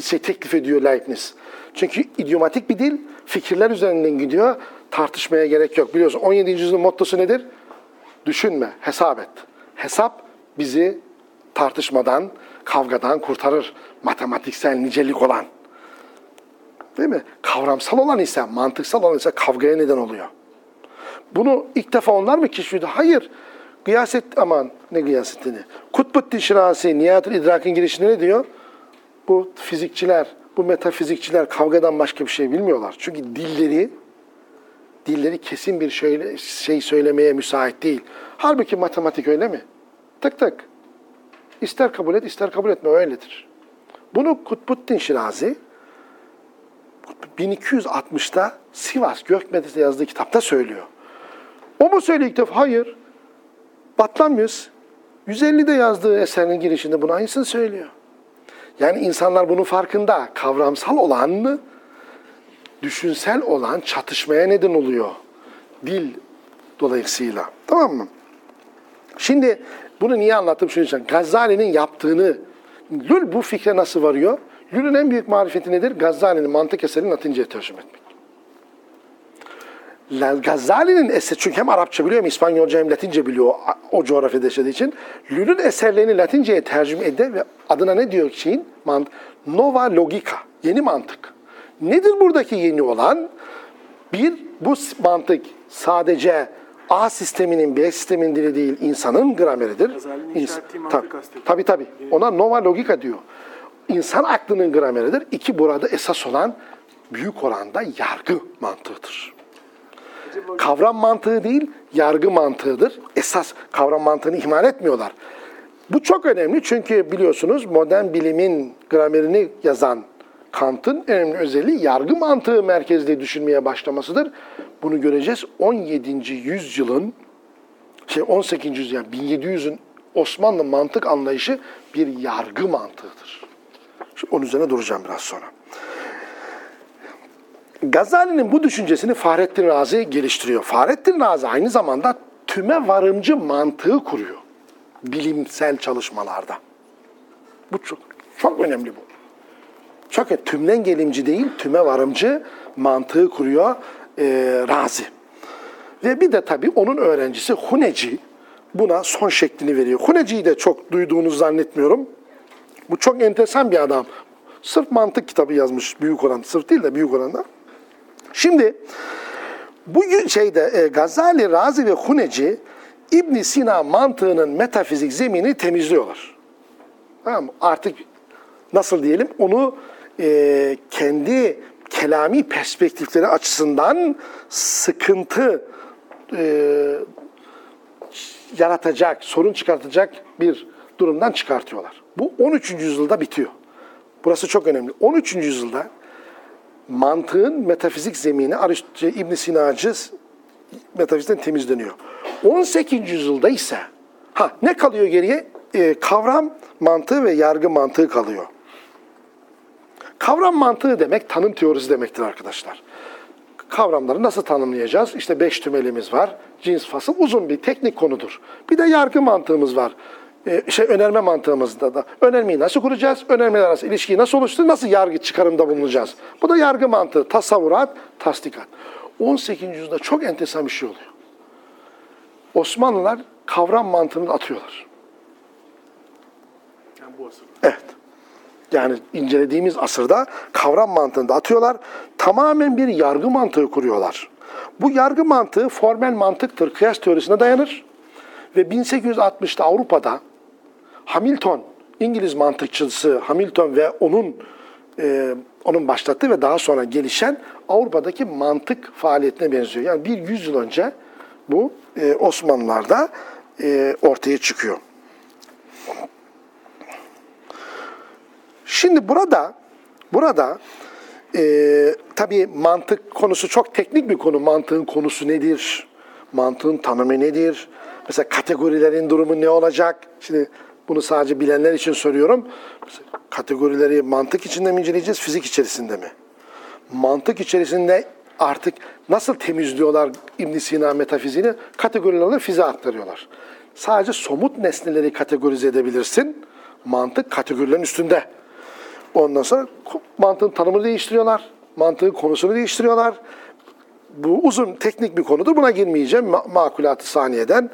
şey teklif ediyor Leibniz. Çünkü idiomatik bir dil, fikirler üzerinden gidiyor. Tartışmaya gerek yok. Biliyorsun 17. yüzyılın mottosu nedir? Düşünme, hesap et. Hesap bizi tartışmadan, kavgadan kurtarır. Matematiksel nicelik olan. Değil mi? Kavramsal olan ise, mantıksal olan ise kavgaya neden oluyor. Bunu ilk defa onlar mı keşfediyor? Hayır. Gıyaset, aman ne gıyasetini. Kutbuddin Şinasi, Nihatül İdrak'ın girişinde ne diyor? Bu fizikçiler, bu metafizikçiler kavgadan başka bir şey bilmiyorlar. Çünkü dilleri, dilleri kesin bir şöyle, şey söylemeye müsait değil. Halbuki matematik öyle mi? Tık tık. İster kabul et, ister kabul etme öyledir. Bunu Kutbuddin Şirazi 1260'da Sivas Gökmedes'te yazdığı kitapta söylüyor. O mu söylüyor ilk defa? Hayır. Batlamyus 150'de yazdığı eserin girişinde bunu aynısını söylüyor. Yani insanlar bunun farkında. Kavramsal olan mı, düşünsel olan çatışmaya neden oluyor. Dil dolayısıyla. Tamam mı? Şimdi bunu niye anlattım? Şunun. Gazali'nin yaptığını, Lül bu fikre nasıl varıyor? Lül'ün en büyük marifeti nedir? Gazali'nin mantık eserini Latince'ye tercüme etmek. La- Gazali'nin eseri, çünkü hem Arapça biliyor hem İspanyolca hem Latince biliyor o, coğrafyada yaşadığı için. Lül'ün eserlerini Latince'ye tercüme eder ve adına ne diyor şeyin? Mant Nova Logica, yeni mantık. Nedir buradaki yeni olan? Bir, bu mantık sadece A sisteminin, B sisteminin dili değil, insanın grameridir. İns- Tabii, tabii tabii. Ona Nova Logica diyor. İnsan aklının grameridir. İki, burada esas olan büyük oranda yargı mantığıdır. Kavram mantığı değil, yargı mantığıdır. Esas kavram mantığını ihmal etmiyorlar. Bu çok önemli çünkü biliyorsunuz modern bilimin gramerini yazan Kant'ın önemli özelliği yargı mantığı merkezli düşünmeye başlamasıdır. Bunu göreceğiz 17. yüzyılın şey 18. yüzyıl yani 1700'ün Osmanlı mantık anlayışı bir yargı mantığıdır. Şimdi onun üzerine duracağım biraz sonra. Gazali'nin bu düşüncesini Fahrettin Razi geliştiriyor. Fahrettin Razi aynı zamanda tüme varımcı mantığı kuruyor. Bilimsel çalışmalarda. Bu çok, çok önemli bu. Çok önemli. Tümden gelimci değil, tüme varımcı mantığı kuruyor e, Razi. Ve bir de tabii onun öğrencisi Huneci buna son şeklini veriyor. Huneci'yi de çok duyduğunuzu zannetmiyorum. Bu çok enteresan bir adam. Sırf mantık kitabı yazmış büyük oranda. Sırf değil de büyük oranda. Şimdi bugün şeyde e, Gazali, Razi ve Huneci İbn Sina mantığının metafizik zemini temizliyorlar. Tamam? Artık nasıl diyelim onu e, kendi kelami perspektifleri açısından sıkıntı e, yaratacak, sorun çıkartacak bir durumdan çıkartıyorlar. Bu 13. yüzyılda bitiyor. Burası çok önemli. 13. yüzyılda mantığın metafizik zemini Aristo İbn Sinacı metafizikten temizleniyor. 18. yüzyılda ise ha ne kalıyor geriye? Ee, kavram mantığı ve yargı mantığı kalıyor. Kavram mantığı demek tanım teorisi demektir arkadaşlar. Kavramları nasıl tanımlayacağız? İşte beş tümelimiz var. Cins fasıl uzun bir teknik konudur. Bir de yargı mantığımız var. Ee, şey önerme mantığımızda da önermeyi nasıl kuracağız? Önermeler arası ilişkiyi nasıl oluşturacağız? Nasıl yargı çıkarımda bulunacağız? Bu da yargı mantığı. Tasavvurat, tasdikat. 18. yüzyılda çok enteresan bir şey oluyor. Osmanlılar kavram mantığını atıyorlar. Yani bu asır. Evet. Yani incelediğimiz asırda kavram mantığını da atıyorlar. Tamamen bir yargı mantığı kuruyorlar. Bu yargı mantığı formel mantıktır. Kıyas teorisine dayanır. Ve 1860'da Avrupa'da Hamilton, İngiliz mantıkçısı Hamilton ve onun e, onun başlattığı ve daha sonra gelişen Avrupa'daki mantık faaliyetine benziyor. Yani bir yüzyıl önce bu e, Osmanlılar'da e, ortaya çıkıyor. Şimdi burada burada e, tabii mantık konusu çok teknik bir konu. Mantığın konusu nedir? Mantığın tanımı nedir? Mesela kategorilerin durumu ne olacak? Şimdi bunu sadece bilenler için soruyorum. Kategorileri mantık içinde mi inceleyeceğiz, fizik içerisinde mi? Mantık içerisinde artık nasıl temizliyorlar İbn Sina metafiziğini? Kategorilerle fiziğe aktarıyorlar. Sadece somut nesneleri kategorize edebilirsin. Mantık kategorilerin üstünde. Ondan sonra mantığın tanımını değiştiriyorlar. Mantığın konusunu değiştiriyorlar. Bu uzun teknik bir konudur. Buna girmeyeceğim. Ma- makulat-ı saniyeden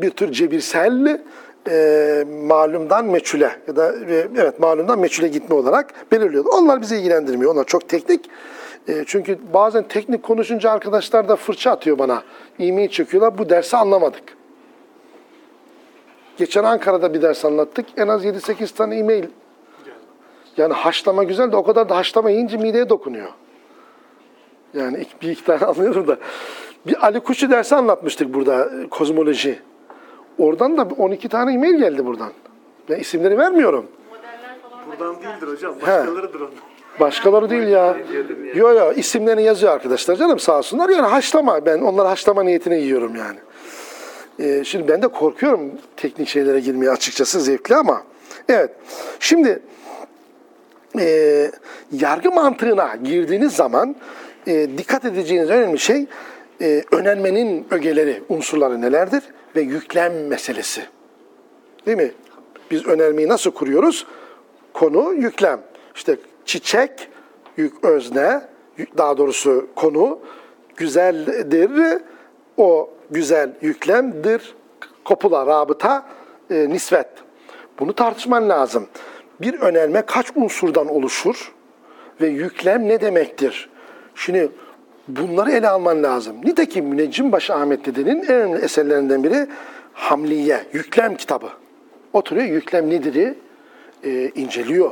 bir tür cebirsel e, malumdan meçhule ya da e, evet malumdan meçhule gitme olarak belirliyordu. Onlar bizi ilgilendirmiyor. Onlar çok teknik. E, çünkü bazen teknik konuşunca arkadaşlar da fırça atıyor bana. E-mail çekiyorlar. Bu dersi anlamadık. Geçen Ankara'da bir ders anlattık. En az 7-8 tane e-mail yani haşlama güzel de o kadar da haşlama yiyince mideye dokunuyor. Yani bir iki tane anlıyorum da. Bir Ali Kuşçu dersi anlatmıştık burada e, kozmoloji. Oradan da 12 tane e-mail geldi buradan. Ben isimleri vermiyorum. Buradan değildir hocam. Başkalarıdır onlar. Başkaları değil ya. Yo yo isimlerini yazıyor arkadaşlar canım sağ olsunlar. Yani haşlama ben onları haşlama niyetine yiyorum yani. Ee, şimdi ben de korkuyorum teknik şeylere girmeye açıkçası zevkli ama. Evet. Şimdi e, yargı mantığına girdiğiniz zaman e, dikkat edeceğiniz önemli şey e, önermenin ögeleri, unsurları nelerdir ve yüklem meselesi. Değil mi? Biz önermeyi nasıl kuruyoruz? Konu, yüklem. İşte çiçek, yük, özne, daha doğrusu konu, güzeldir, o güzel yüklemdir, kopula, rabıta, e, nisvet. Bunu tartışman lazım. Bir önerme kaç unsurdan oluşur ve yüklem ne demektir? Şimdi bunları ele alman lazım. Nitekim Müneccimbaşı Ahmet Dede'nin en önemli eserlerinden biri Hamliye, yüklem kitabı. Oturuyor, yüklem nedir'i e, inceliyor.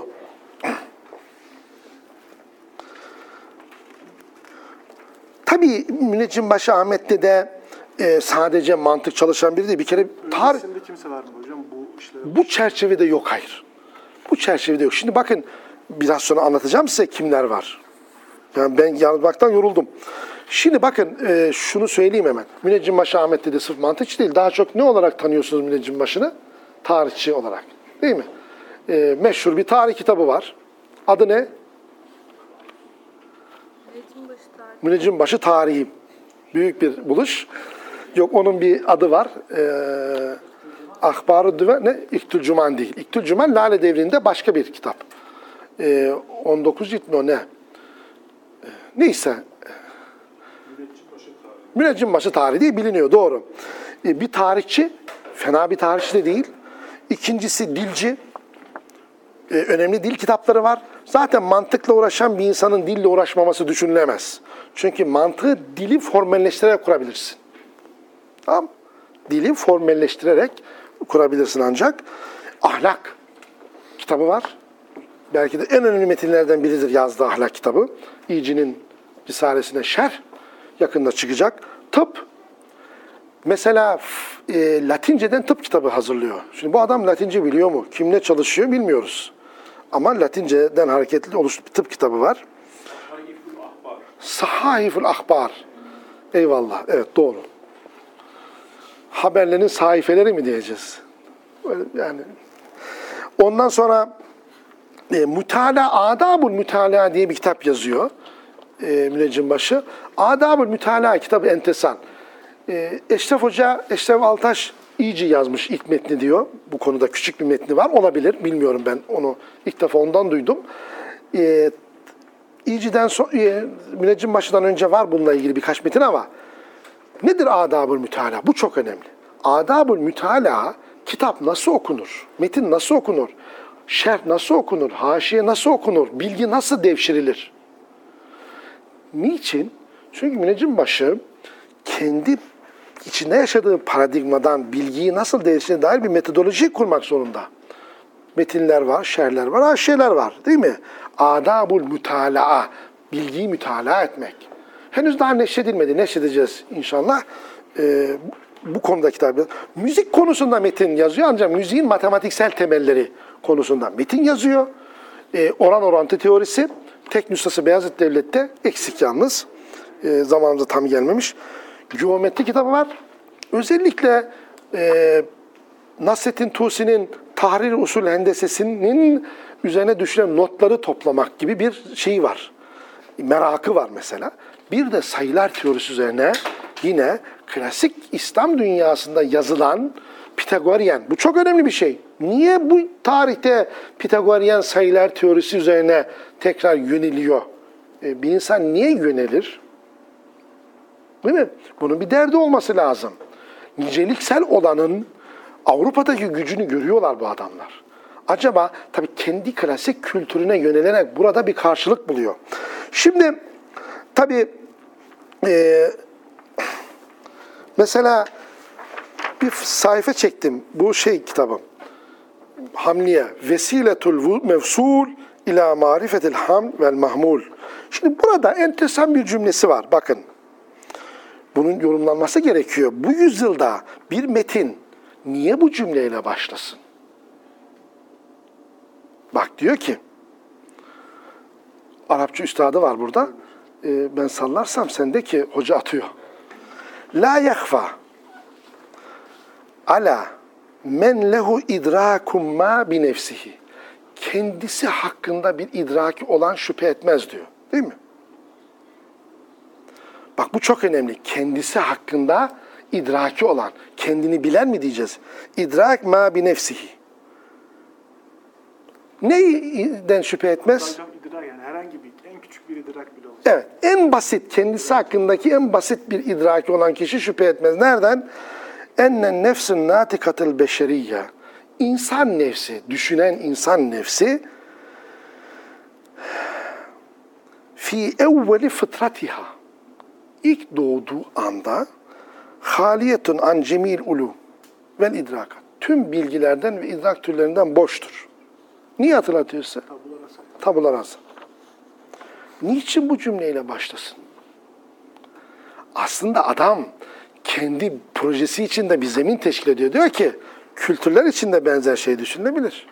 Tabii Müneccimbaşı Ahmet Dede e, sadece mantık çalışan biri değil. Bir kere Öncesinde kimse var mı hocam bu işlere? bu çerçevede yok hayır. Bu çerçevede yok. Şimdi bakın biraz sonra anlatacağım size kimler var. Yani ben yazmaktan yoruldum. Şimdi bakın e, şunu söyleyeyim hemen. Müneccimbaşı Ahmet dedi sırf mantıkçı değil. Daha çok ne olarak tanıyorsunuz Müneccimbaşı'nı? Tarihçi olarak. Değil mi? E, meşhur bir tarih kitabı var. Adı ne? Üretim başı Tarihi. Büyük bir buluş. Yok onun bir adı var. Ee, Ahbar-ı Düve, ne? İktül Cuman değil. İktül Cuman Lale Devri'nde başka bir kitap. Ee, 19 cilt mi o ne? Neyse. Müneccimbaşı Tarihi değil biliniyor doğru. Ee, bir tarihçi, fena bir tarihçi de değil. İkincisi dilci. Ee, önemli dil kitapları var. Zaten mantıkla uğraşan bir insanın dille uğraşmaması düşünülemez. Çünkü mantığı dili formelleştirerek kurabilirsin. Tamam? Dili formelleştirerek kurabilirsin ancak. Ahlak kitabı var. Belki de en önemli metinlerden biridir yazdığı ahlak kitabı. İyici'nin Risalesine şerh yakında çıkacak. Tıp Mesela e, Latinceden tıp kitabı hazırlıyor. Şimdi bu adam Latince biliyor mu? Kimle çalışıyor bilmiyoruz. Ama Latinceden hareketli oluşmuş bir tıp kitabı var. Sahiful Ahbar. Eyvallah. Evet doğru. Haberlerin sahifeleri mi diyeceğiz? Yani. Ondan sonra e, Mütala Adabul Mütala diye bir kitap yazıyor. E, Müneccimbaşı. Adabul Mütala kitabı entesan. E, Eşref Hoca, Eşref Altaş iyice yazmış ilk metni diyor. Bu konuda küçük bir metni var. Olabilir. Bilmiyorum ben onu. ilk defa ondan duydum. E, İyici'den sonra, e, Müneccimbaşı'dan önce var bununla ilgili birkaç metin ama nedir adab-ül mütala? Bu çok önemli. Adab-ül mütala kitap nasıl okunur? Metin nasıl okunur? Şerh nasıl okunur? Haşiye nasıl okunur? Bilgi nasıl devşirilir? Niçin? Çünkü müneccimbaşı kendi içinde yaşadığı paradigmadan bilgiyi nasıl devşirdiğine dair bir metodoloji kurmak zorunda. Metinler var, şerler var, haşiyeler var değil mi? Adabul mütalaa, bilgiyi mütalaa etmek. Henüz daha neşredilmedi, neşredeceğiz inşallah. Ee, bu konuda kitap Müzik konusunda metin yazıyor ancak müziğin matematiksel temelleri konusunda metin yazıyor. Ee, oran orantı teorisi, tek nüshası Beyazıt Devlet'te eksik yalnız. Ee, zamanımıza tam gelmemiş. Geometri kitabı var. özellikle e, Nasrettin Tusi'nin Tahrir Usul Hendesesi'nin üzerine düşen notları toplamak gibi bir şey var. Merakı var mesela. Bir de sayılar teorisi üzerine yine klasik İslam dünyasında yazılan Pitagoryen. Bu çok önemli bir şey. Niye bu tarihte Pitagoryen sayılar teorisi üzerine tekrar yöneliyor? E, bir insan niye yönelir? Değil mi? Bunun bir derdi olması lazım. Niceliksel olanın Avrupa'daki gücünü görüyorlar bu adamlar. Acaba tabii kendi klasik kültürüne yönelerek burada bir karşılık buluyor. Şimdi tabii e, mesela bir sayfa çektim. Bu şey kitabım. Hamliye. Vesiletul mevsul ila marifetil ham vel mahmul. Şimdi burada enteresan bir cümlesi var. Bakın. Bunun yorumlanması gerekiyor. Bu yüzyılda bir metin niye bu cümleyle başlasın? Bak diyor ki, Arapça üstadı var burada. Ee, ben sallarsam sen de ki hoca atıyor. La yahfa ala men lehu idrakum ma bi nefsihi. Kendisi hakkında bir idraki olan şüphe etmez diyor. Değil mi? Bak bu çok önemli. Kendisi hakkında idraki olan, kendini bilen mi diyeceğiz? İdrak ma bi nefsihi. Neyden şüphe etmez? İdrak yani herhangi bir en küçük bir idrak bile olsa. Evet, en basit, kendisi hakkındaki en basit bir idraki olan kişi şüphe etmez. Nereden? Ennen nefsin natikatil beşeriyye. İnsan nefsi, düşünen insan nefsi fi evveli fıtratiha. İlk doğduğu anda haliyetun an cemil ulu vel idrakat. Tüm bilgilerden ve idrak türlerinden boştur. Niye hatırlatıyorsa? Tabular azam. Niçin bu cümleyle başlasın? Aslında adam kendi projesi içinde bir zemin teşkil ediyor. Diyor ki kültürler içinde benzer şey düşünülebilir.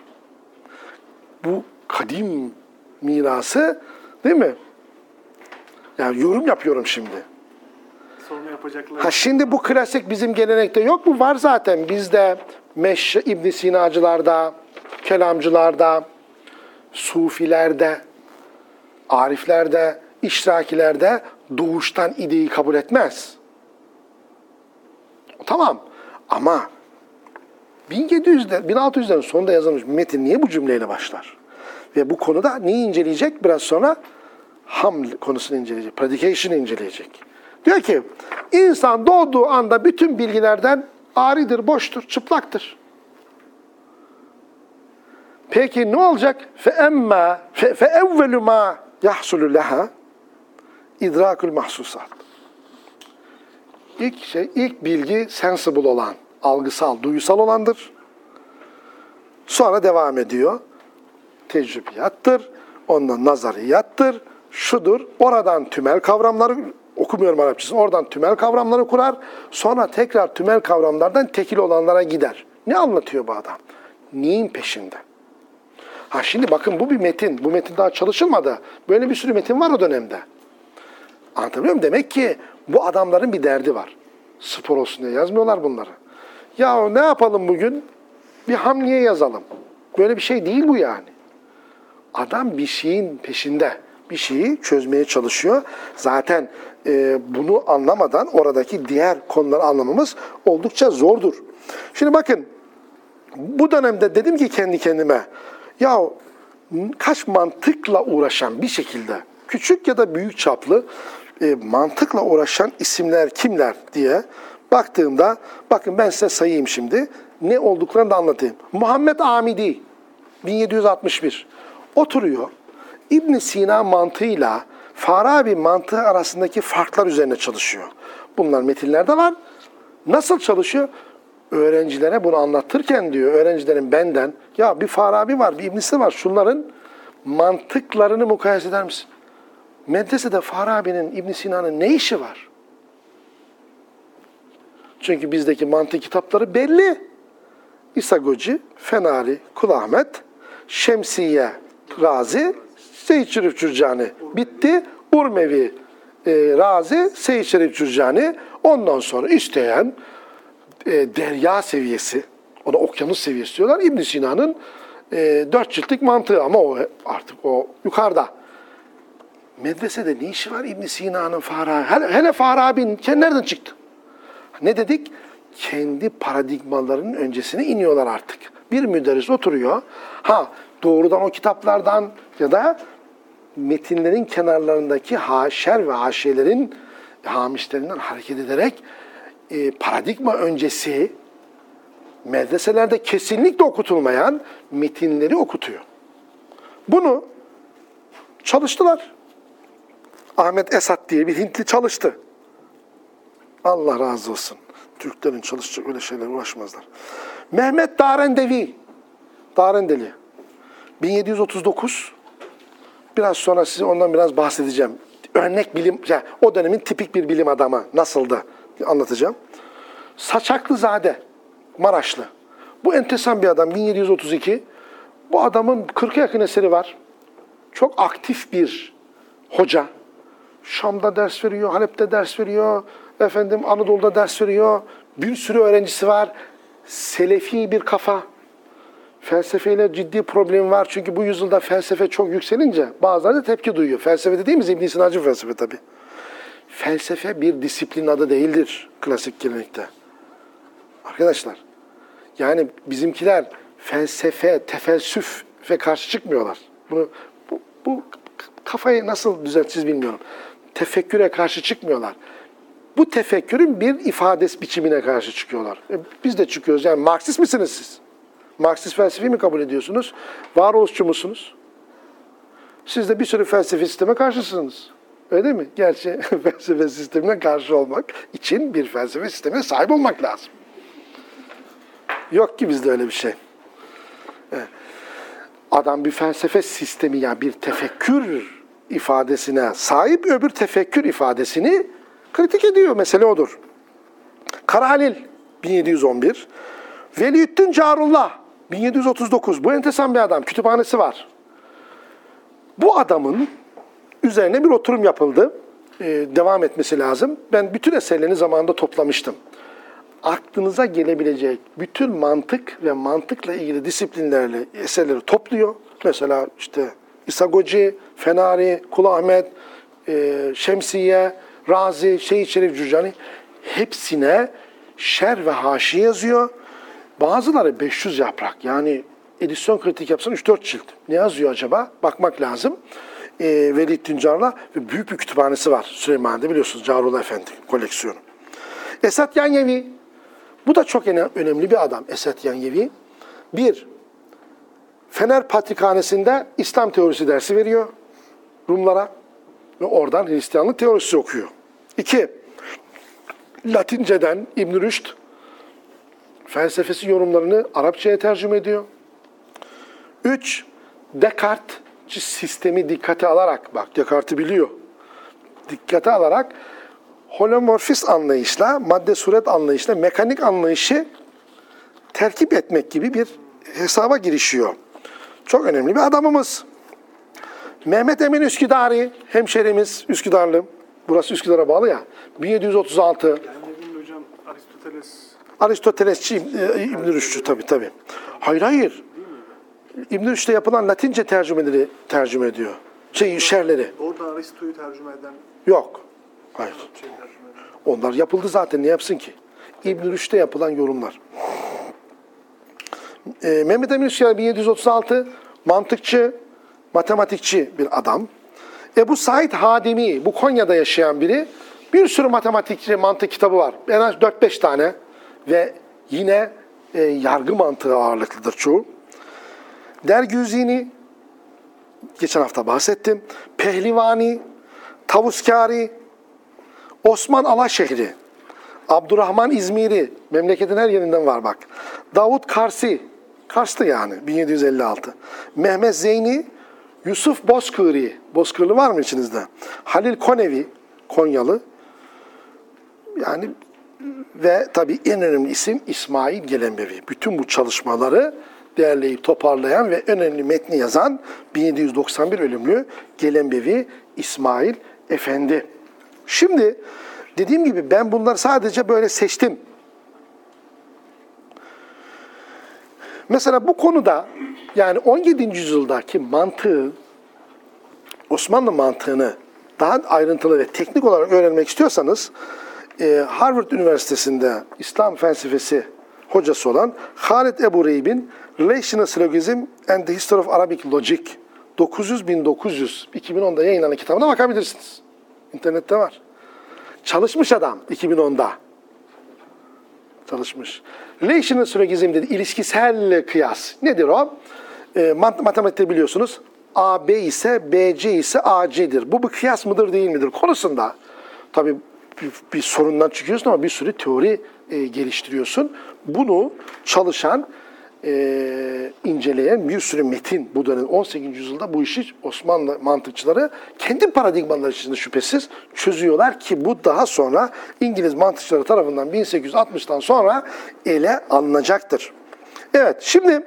Bu kadim mirası değil mi? Yani yorum yapıyorum şimdi. Sonra yapacaklar. Ha şimdi bu klasik bizim gelenekte yok mu? Var zaten bizde Meşre İbn Sinacılarda, kelamcılarda, sufilerde, ariflerde, işrakilerde doğuştan ideyi kabul etmez. Tamam ama 1700'de 1600'lerin sonunda yazılmış metin niye bu cümleyle başlar? Ve bu konuda neyi inceleyecek? Biraz sonra ham konusunu inceleyecek, predication'ı inceleyecek. Diyor ki, insan doğduğu anda bütün bilgilerden aridir, boştur, çıplaktır. Peki ne olacak? Fe emma fe evvelu ma yahsulu leha idrakul mahsusat. İlk şey, ilk bilgi sensible olan, algısal, duyusal olandır. Sonra devam ediyor. Tecrübiyattır, ondan nazariyattır, şudur. Oradan tümel kavramları, okumuyorum Arapçasını, oradan tümel kavramları kurar. Sonra tekrar tümel kavramlardan tekil olanlara gider. Ne anlatıyor bu adam? Neyin peşinde? Ha şimdi bakın bu bir metin. Bu metin daha çalışılmadı. Böyle bir sürü metin var o dönemde. Anlatabiliyor muyum? Demek ki bu adamların bir derdi var. Spor olsun diye yazmıyorlar bunları. Ya ne yapalım bugün? Bir hamliye yazalım. Böyle bir şey değil bu yani. Adam bir şeyin peşinde. Bir şeyi çözmeye çalışıyor. Zaten e, bunu anlamadan oradaki diğer konuları anlamamız oldukça zordur. Şimdi bakın bu dönemde dedim ki kendi kendime ya kaç mantıkla uğraşan bir şekilde küçük ya da büyük çaplı e, mantıkla uğraşan isimler kimler diye baktığımda bakın ben size sayayım şimdi ne olduklarını da anlatayım. Muhammed Amidi 1761 oturuyor İbn Sina mantığıyla Farabi mantığı arasındaki farklar üzerine çalışıyor. Bunlar metinlerde var. Nasıl çalışıyor? Öğrencilere bunu anlatırken diyor, öğrencilerin benden, ya bir Farabi var, bir İbn Sina var, şunların mantıklarını mukayese eder misin? Medresede Farabi'nin, İbn Sina'nın ne işi var? Çünkü bizdeki mantık kitapları belli. İsagoci, Fenari, Kul Ahmet, Şemsiye, Razi, Seyyid Şerif Cürcani. Bitti. Urmevi, e, Razi, Seyyid Şerif Cürcani. Ondan sonra isteyen e, derya seviyesi, ona okyanus seviyesi diyorlar. İbn Sina'nın e, dört ciltlik mantığı ama o artık o yukarıda. Medresede ne işi var İbn Sina'nın Farabi? Hele, hele Farabi'nin nereden çıktı? Ne dedik? Kendi paradigmalarının öncesine iniyorlar artık. Bir müderris oturuyor. Ha doğrudan o kitaplardan ya da metinlerin kenarlarındaki haşer ve haşiyelerin hamişlerinden hareket ederek e, paradigma öncesi medreselerde kesinlikle okutulmayan metinleri okutuyor. Bunu çalıştılar. Ahmet Esat diye bir Hintli çalıştı. Allah razı olsun. Türklerin çalışacak öyle şeyler uğraşmazlar. Mehmet Darendevi, Darendeli, 1739. Biraz sonra size ondan biraz bahsedeceğim. Örnek bilim, yani o dönemin tipik bir bilim adamı nasıldı anlatacağım. Saçaklızade, Maraşlı. Bu entesan bir adam, 1732. Bu adamın 40'a yakın eseri var. Çok aktif bir hoca. Şam'da ders veriyor, Halep'te ders veriyor, efendim Anadolu'da ders veriyor. Bir sürü öğrencisi var. Selefi bir kafa. Felsefeyle ciddi problem var. Çünkü bu yüzyılda felsefe çok yükselince bazıları da tepki duyuyor. Felsefe dediğimiz İbn Sina'cı felsefe tabii. Felsefe bir disiplin adı değildir klasik gelenekte. Arkadaşlar, yani bizimkiler felsefe, tefelsüfe karşı çıkmıyorlar. Bunu, bu, bu kafayı nasıl düzelteceğiz bilmiyorum. Tefekküre karşı çıkmıyorlar. Bu tefekkürün bir ifades biçimine karşı çıkıyorlar. E, biz de çıkıyoruz. Yani Marksist misiniz siz? Marksist felsefeyi mi kabul ediyorsunuz? Varoluşçu musunuz? Siz de bir sürü felsefi sisteme karşısınız. Öyle değil mi? Gerçi felsefe sistemine karşı olmak için bir felsefe sistemine sahip olmak lazım. Yok ki bizde öyle bir şey. Adam bir felsefe sistemi yani bir tefekkür ifadesine sahip öbür tefekkür ifadesini kritik ediyor. Mesele odur. Kara Halil 1711. Veliüddin Carullah 1739. Bu entesan bir adam. Kütüphanesi var. Bu adamın üzerine bir oturum yapıldı. Ee, devam etmesi lazım. Ben bütün eserlerini zamanında toplamıştım. Aklınıza gelebilecek bütün mantık ve mantıkla ilgili disiplinlerle eserleri topluyor. Mesela işte İsagoci, Fenari, Kul Ahmet, e, Şemsiye, Razi, Şeyh Şerif Cücani hepsine şer ve haşi yazıyor. Bazıları 500 yaprak. Yani edisyon kritik yapsan 3-4 cilt. Ne yazıyor acaba? Bakmak lazım. E, Velid Tüncar'la ve büyük bir kütüphanesi var Süleymaniye'de biliyorsunuz Carullah Efendi koleksiyonu. Esat Yanyevi. Bu da çok öne- önemli bir adam Esat Yanyevi. Bir, Fener Patrikhanesi'nde İslam teorisi dersi veriyor Rumlara ve oradan Hristiyanlık teorisi okuyor. İki, Latinceden İbn Rüşd felsefesi yorumlarını Arapçaya tercüme ediyor. Üç, Descartes sistemi dikkate alarak, bak Descartes'i biliyor, dikkate alarak holomorfist anlayışla, madde suret anlayışla, mekanik anlayışı terkip etmek gibi bir hesaba girişiyor. Çok önemli bir adamımız. Mehmet Emin Üsküdari, hemşerimiz Üsküdarlı. Burası Üsküdar'a bağlı ya. 1736. Yani ne bileyim hocam Aristoteles Aristotelesçi e, İbn Rüşd'ü tabii tabii. Hayır hayır. İbn Rüşd'e yapılan Latince tercümeleri tercüme ediyor. Şey şerleri. orada Aristo'yu tercüme eden Yok. Hayır. şey. Onlar yapıldı zaten ne yapsın ki? İbn Rüşd'e yapılan yorumlar. E, Mehmet Emin Üsküdar 1736 mantıkçı, matematikçi bir adam. Ebu Said Hadimi, bu Konya'da yaşayan biri. Bir sürü matematikçi, mantık kitabı var. En az 4-5 tane. Ve yine e, yargı mantığı ağırlıklıdır çoğu. Dergüzini, geçen hafta bahsettim. Pehlivani, Tavuskari, Osman Alaşehri, Abdurrahman İzmiri, memleketin her yerinden var bak. Davut Karsi, Kars'tı yani 1756. Mehmet Zeyni, Yusuf Bozkırı, Bozkırlı var mı içinizde? Halil Konevi, Konyalı. Yani ve tabii en önemli isim İsmail Gelenbevi. Bütün bu çalışmaları derleyip toparlayan ve önemli metni yazan 1791 ölümlü Gelenbevi İsmail Efendi. Şimdi dediğim gibi ben bunları sadece böyle seçtim. Mesela bu konuda yani 17. yüzyıldaki mantığı Osmanlı mantığını daha ayrıntılı ve teknik olarak öğrenmek istiyorsanız e, Harvard Üniversitesi'nde İslam felsefesi hocası olan Halid Ebu Reyb'in Relational Syllogism and the History of Arabic Logic 900-1900 2010'da yayınlanan kitabına bakabilirsiniz. İnternette var. Çalışmış adam 2010'da. Çalışmış. Relational Syllogism dedi, ilişkisel kıyas. Nedir o? E, mat- matematikte biliyorsunuz AB ise BC ise AC'dir. Bu bir kıyas mıdır değil midir konusunda tabii bir, bir sorundan çıkıyorsun ama bir sürü teori e, geliştiriyorsun. Bunu çalışan, e, inceleyen bir sürü metin bu dönem 18. yüzyılda bu işi Osmanlı mantıkçıları kendi paradigmaları içinde şüphesiz çözüyorlar ki bu daha sonra İngiliz mantıkçıları tarafından 1860'tan sonra ele alınacaktır. Evet şimdi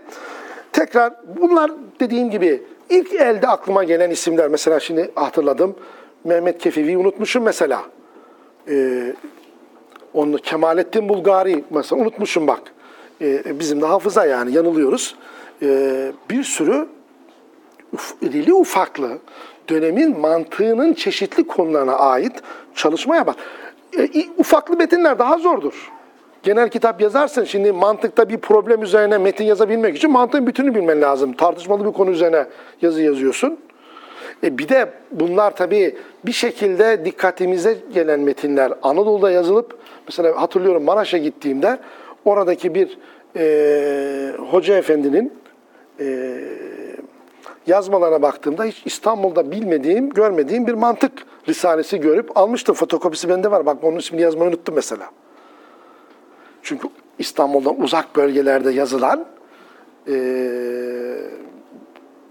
tekrar bunlar dediğim gibi ilk elde aklıma gelen isimler mesela şimdi hatırladım. Mehmet Kefevi'yi unutmuşum mesela. Ee, onu Kemalettin Bulgari mesela unutmuşum bak. Ee, bizim de hafıza yani yanılıyoruz. Ee, bir sürü uf- ufaklı dönemin mantığının çeşitli konularına ait çalışma yapar. E, ufaklı metinler daha zordur. Genel kitap yazarsın şimdi mantıkta bir problem üzerine metin yazabilmek için mantığın bütünü bilmen lazım. Tartışmalı bir konu üzerine yazı yazıyorsun. E bir de bunlar tabii bir şekilde dikkatimize gelen metinler Anadolu'da yazılıp mesela hatırlıyorum Maraş'a gittiğimde oradaki bir e, hoca efendinin e, yazmalarına baktığımda hiç İstanbul'da bilmediğim, görmediğim bir mantık risalesi görüp almıştım. Fotokopisi bende var. Bak onun ismini yazmayı unuttum mesela. Çünkü İstanbul'dan uzak bölgelerde yazılan eee,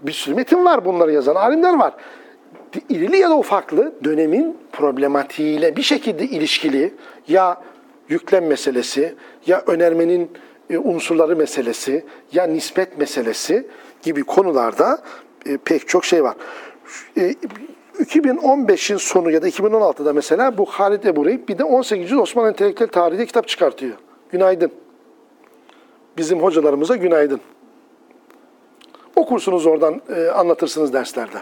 bir sürü metin var bunları yazan alimler var. İrili ya da ufaklı dönemin problematiğiyle bir şekilde ilişkili ya yüklem meselesi ya önermenin e, unsurları meselesi ya nispet meselesi gibi konularda e, pek çok şey var. E, 2015'in sonu ya da 2016'da mesela bu Halid Ebu bir de 18. yüzyıl Osmanlı entelektüel tarihinde kitap çıkartıyor. Günaydın. Bizim hocalarımıza günaydın. Okursunuz oradan e, anlatırsınız derslerde.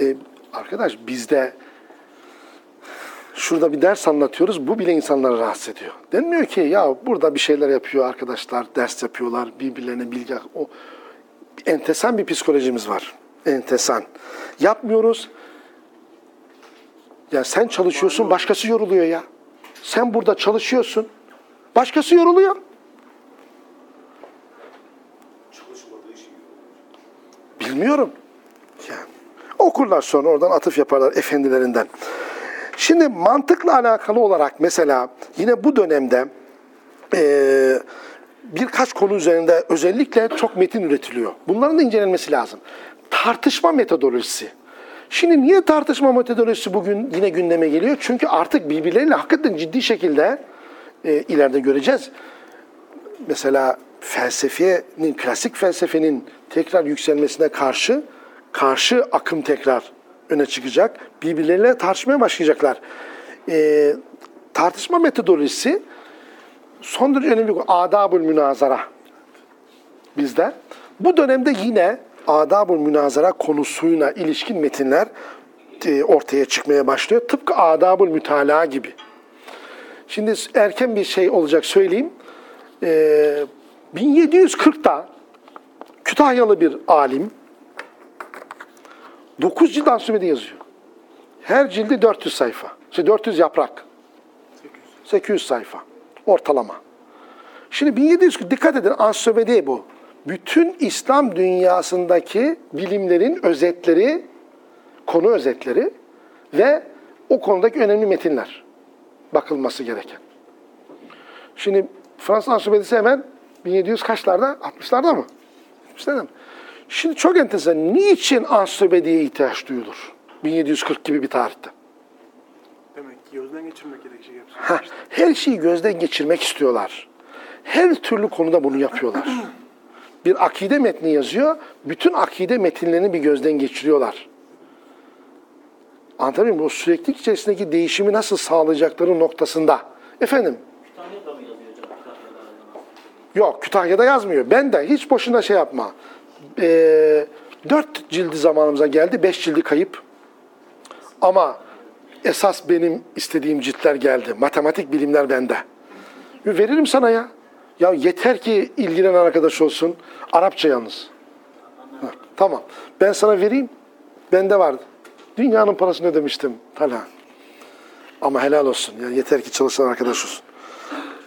E, arkadaş bizde şurada bir ders anlatıyoruz. Bu bile insanları rahatsız ediyor. Denmiyor ki ya burada bir şeyler yapıyor arkadaşlar, ders yapıyorlar, birbirlerine bilgi... O, entesan bir psikolojimiz var. Entesan. Yapmıyoruz. Ya sen çalışıyorsun, başkası yoruluyor ya. Sen burada çalışıyorsun, başkası yoruluyor. Bilmiyorum. Yani okurlar sonra oradan atıf yaparlar efendilerinden. Şimdi mantıkla alakalı olarak mesela yine bu dönemde eee, birkaç konu üzerinde özellikle çok metin üretiliyor. Bunların da incelenmesi lazım. Tartışma metodolojisi. Şimdi niye tartışma metodolojisi bugün yine gündeme geliyor? Çünkü artık birbirleriyle hakikaten ciddi şekilde e, ileride göreceğiz mesela felsefenin, klasik felsefenin tekrar yükselmesine karşı karşı akım tekrar öne çıkacak. Birbirleriyle tartışmaya başlayacaklar. Ee, tartışma metodolojisi son derece önemli bir adabul münazara bizde. Bu dönemde yine adabul münazara konusuyla ilişkin metinler e, ortaya çıkmaya başlıyor. Tıpkı adabul mütalaa gibi. Şimdi erken bir şey olacak söyleyeyim. Ee, 1740'da Kütahyalı bir alim 9 cilt ansiklopedi yazıyor. Her cildi 400 sayfa. İşte 400 yaprak. 800 sayfa. Ortalama. Şimdi 1740 dikkat edin ansiklopedi bu. Bütün İslam dünyasındaki bilimlerin özetleri, konu özetleri ve o konudaki önemli metinler bakılması gereken. Şimdi Fransız ansiklopedisi hemen 1700 kaçlarda? 60'larda mı? 70'lerde mi? Şimdi çok enteresan. Niçin ansiklopediye ihtiyaç duyulur? 1740 gibi bir tarihte. Demek ki gözden geçirmek gerekecek hepsini. Heh, her şeyi gözden geçirmek istiyorlar. Her türlü konuda bunu yapıyorlar. Bir akide metni yazıyor, bütün akide metinlerini bir gözden geçiriyorlar. Anlatabiliyor muyum? O süreklilik içerisindeki değişimi nasıl sağlayacakları noktasında. Efendim, Kütahya'da mı yazıyor? Kütahya'da. Yok Kütahya'da yazmıyor. Ben de hiç boşuna şey yapma. Ee, dört cildi zamanımıza geldi. Beş cildi kayıp. Ama esas benim istediğim ciltler geldi. Matematik bilimler bende. Veririm sana ya. Ya yeter ki ilgilenen arkadaş olsun. Arapça yalnız. Ha, tamam. Ben sana vereyim. Bende vardı. Dünyanın parasını ödemiştim Talha. Ama helal olsun. Ya yeter ki çalışan arkadaş olsun.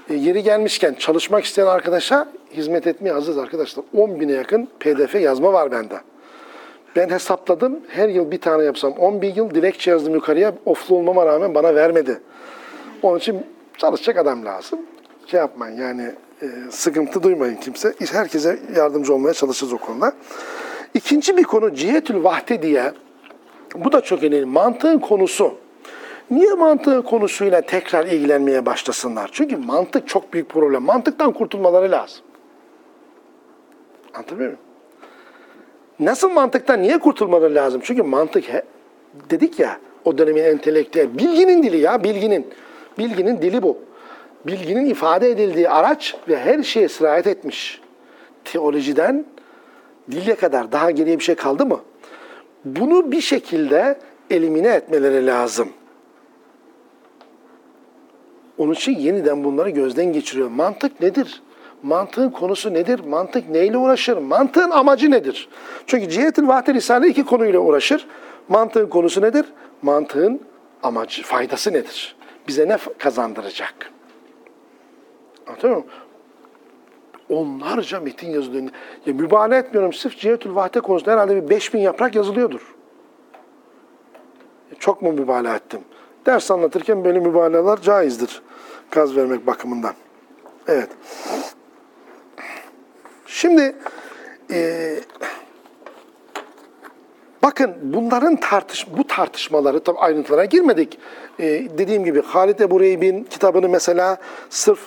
E, yeri gelmişken çalışmak isteyen arkadaşa hizmet etmeye hazırız arkadaşlar. 10 bine yakın pdf yazma var bende. Ben hesapladım. Her yıl bir tane yapsam 11 yıl dilekçe yazdım yukarıya. Oflu olmama rağmen bana vermedi. Onun için çalışacak adam lazım. Şey yapmayın yani e, sıkıntı duymayın kimse. Herkese yardımcı olmaya çalışırız o konuda. İkinci bir konu cihetül vahde diye. Bu da çok önemli. Mantığın konusu. Niye mantığın konusuyla tekrar ilgilenmeye başlasınlar? Çünkü mantık çok büyük problem. Mantıktan kurtulmaları lazım. Anlatabiliyor muyum? Nasıl mantıktan niye kurtulmaları lazım? Çünkü mantık he, dedik ya o dönemin entelektüel bilginin dili ya bilginin. Bilginin dili bu. Bilginin ifade edildiği araç ve her şeye sirayet etmiş. Teolojiden dile kadar daha geriye bir şey kaldı mı? Bunu bir şekilde elimine etmeleri lazım. Onun için yeniden bunları gözden geçiriyor. Mantık nedir? Mantığın konusu nedir? Mantık neyle uğraşır? Mantığın amacı nedir? Çünkü Cihetül Vahde Risale iki konuyla uğraşır. Mantığın konusu nedir? Mantığın amacı, faydası nedir? Bize ne kazandıracak? Anlatıyor muyum? Onlarca metin yazılıyor. Ya mübalağa etmiyorum. Sırf Cihetül Vahde konusunda herhalde bir 5000 yaprak yazılıyordur. Çok mu mübalağa ettim? Ders anlatırken böyle mübalağalar caizdir. Gaz vermek bakımından. Evet. Şimdi e, bakın bunların tartış bu tartışmaları tabi ayrıntılara girmedik. E, dediğim gibi Halid Ebu Reyb'in kitabını mesela sırf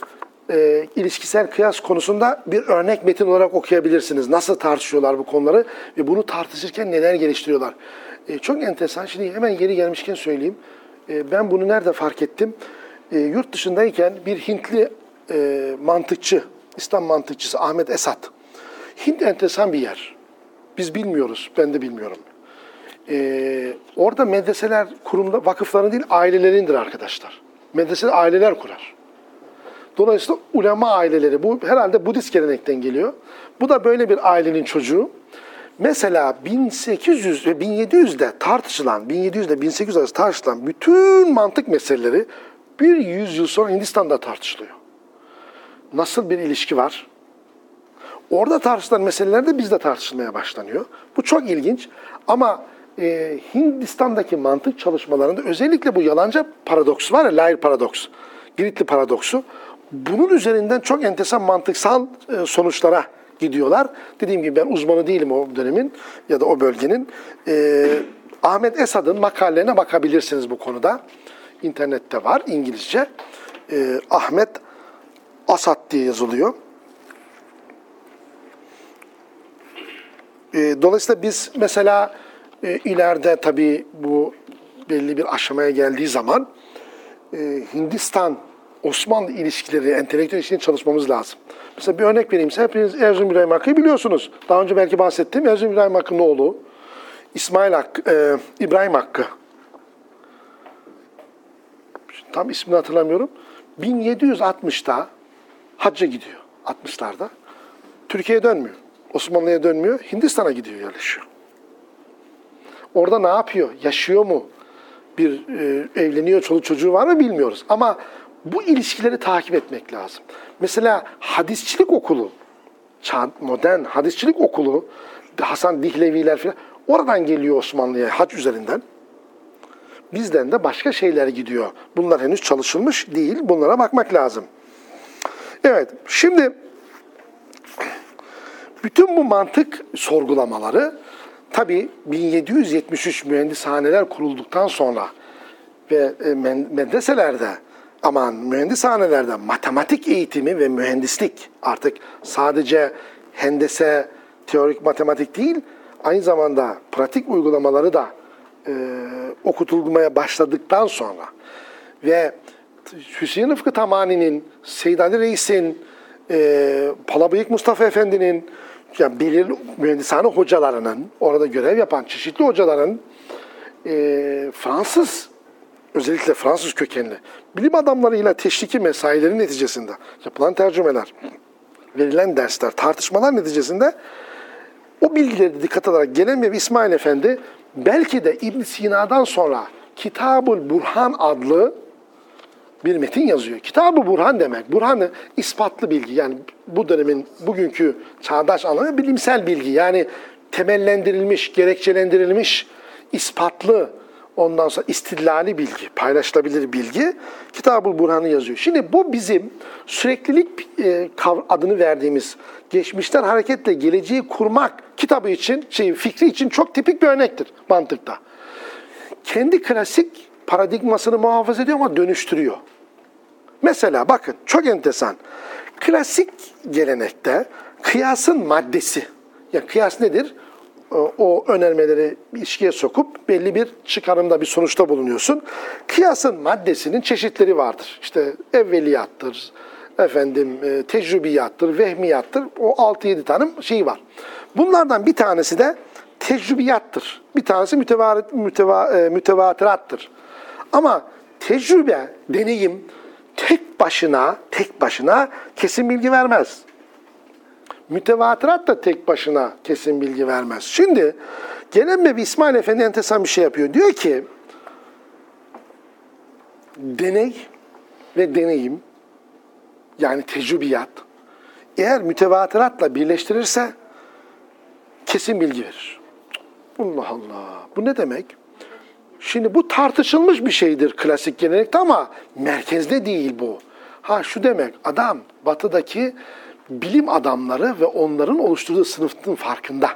e, ilişkisel kıyas konusunda bir örnek metin olarak okuyabilirsiniz. Nasıl tartışıyorlar bu konuları ve bunu tartışırken neler geliştiriyorlar. E, çok enteresan. Şimdi hemen geri gelmişken söyleyeyim. E, ben bunu nerede fark ettim? E, yurt dışındayken bir Hintli e, mantıkçı, İslam mantıkçısı Ahmet Esat. Hint enteresan bir yer. Biz bilmiyoruz, ben de bilmiyorum. E, orada medreseler kurumda vakıfların değil ailelerindir arkadaşlar. Medreseler aileler kurar. Dolayısıyla ulema aileleri, bu herhalde Budist gelenekten geliyor. Bu da böyle bir ailenin çocuğu. Mesela 1800 ve 1700'de tartışılan, 1700 ile 1800 arası tartışılan bütün mantık meseleleri bir yüzyıl sonra Hindistan'da tartışılıyor. Nasıl bir ilişki var? Orada tartışılan meseleler de bizde tartışılmaya başlanıyor. Bu çok ilginç ama e, Hindistan'daki mantık çalışmalarında özellikle bu yalancı paradoks var ya, Lair paradoks, Giritli paradoksu. Bunun üzerinden çok enteresan mantıksal e, sonuçlara gidiyorlar. Dediğim gibi ben uzmanı değilim o dönemin ya da o bölgenin. E, Ahmet Esad'ın makalelerine bakabilirsiniz bu konuda. İnternette var İngilizce. E, Ahmet Asad diye yazılıyor. E, dolayısıyla biz mesela e, ileride tabii bu belli bir aşamaya geldiği zaman e, Hindistan Osmanlı ilişkileri, entelektüel ilişkileri çalışmamız lazım. Mesela bir örnek vereyim. Hepiniz Erzurum İbrahim Hakkı'yı biliyorsunuz. Daha önce belki bahsettim. Erzurum İbrahim Hakkı'nın oğlu. İsmail Hakkı, e, İbrahim Hakkı. Tam ismini hatırlamıyorum. 1760'da hacca gidiyor. 60'larda. Türkiye'ye dönmüyor. Osmanlı'ya dönmüyor. Hindistan'a gidiyor yerleşiyor. Orada ne yapıyor? Yaşıyor mu? Bir e, evleniyor, çoluk çocuğu var mı bilmiyoruz. Ama bu ilişkileri takip etmek lazım. Mesela hadisçilik okulu, modern hadisçilik okulu, Hasan Dihleviler falan oradan geliyor Osmanlı'ya hac üzerinden. Bizden de başka şeyler gidiyor. Bunlar henüz çalışılmış değil. Bunlara bakmak lazım. Evet, şimdi bütün bu mantık sorgulamaları tabii 1773 mühendishaneler kurulduktan sonra ve e, medreselerde aman mühendishanelerde matematik eğitimi ve mühendislik artık sadece hendese, teorik matematik değil, aynı zamanda pratik uygulamaları da e, okutulmaya başladıktan sonra ve Hüseyin Rıfkı Tamani'nin, Seyyid Ali Reis'in, e, Palabıyık Mustafa Efendi'nin, yani belirli mühendishane hocalarının, orada görev yapan çeşitli hocaların e, Fransız, özellikle Fransız kökenli bilim adamlarıyla teşviki mesailerin neticesinde yapılan tercümeler, verilen dersler, tartışmalar neticesinde o bilgileri dikkat alarak gelen bir İsmail Efendi belki de İbn Sina'dan sonra Kitabul Burhan adlı bir metin yazıyor. Kitab-ı Burhan demek. Burhan'ı ispatlı bilgi yani bu dönemin bugünkü çağdaş anlamı bilimsel bilgi. Yani temellendirilmiş, gerekçelendirilmiş, ispatlı, ondan sonra istillali bilgi, paylaşılabilir bilgi Kitab-ı Burhan'ı yazıyor. Şimdi bu bizim süreklilik e, adını verdiğimiz geçmişten hareketle geleceği kurmak kitabı için, şey, fikri için çok tipik bir örnektir mantıkta kendi klasik paradigmasını muhafaza ediyor ama dönüştürüyor. Mesela bakın çok enteresan. Klasik gelenekte kıyasın maddesi. Ya kıyas nedir? O- O önermeleri ilişkiye sokup belli bir çıkarımda bir sonuçta bulunuyorsun. Kıyasın maddesinin çeşitleri vardır. İşte evveliyattır, efendim e, tecrübiyattır, vehmiyattır. O 6-7 tane şey var. Bunlardan bir tanesi de tecrübiyattır. Bir tanesi müteva, müteva, mütevatirattır. Ama tecrübe, deneyim tek başına, tek başına kesin bilgi vermez. Mütevatirat da tek başına kesin bilgi vermez. Şimdi gelen bir İsmail Efendi enteresan bir şey yapıyor. Diyor ki deney ve deneyim yani tecrübiyat eğer mütevatiratla birleştirirse kesin bilgi verir. Allah Allah. Bu ne demek? Şimdi bu tartışılmış bir şeydir klasik gelenekte ama merkezde değil bu. Ha şu demek adam batıdaki bilim adamları ve onların oluşturduğu sınıfın farkında.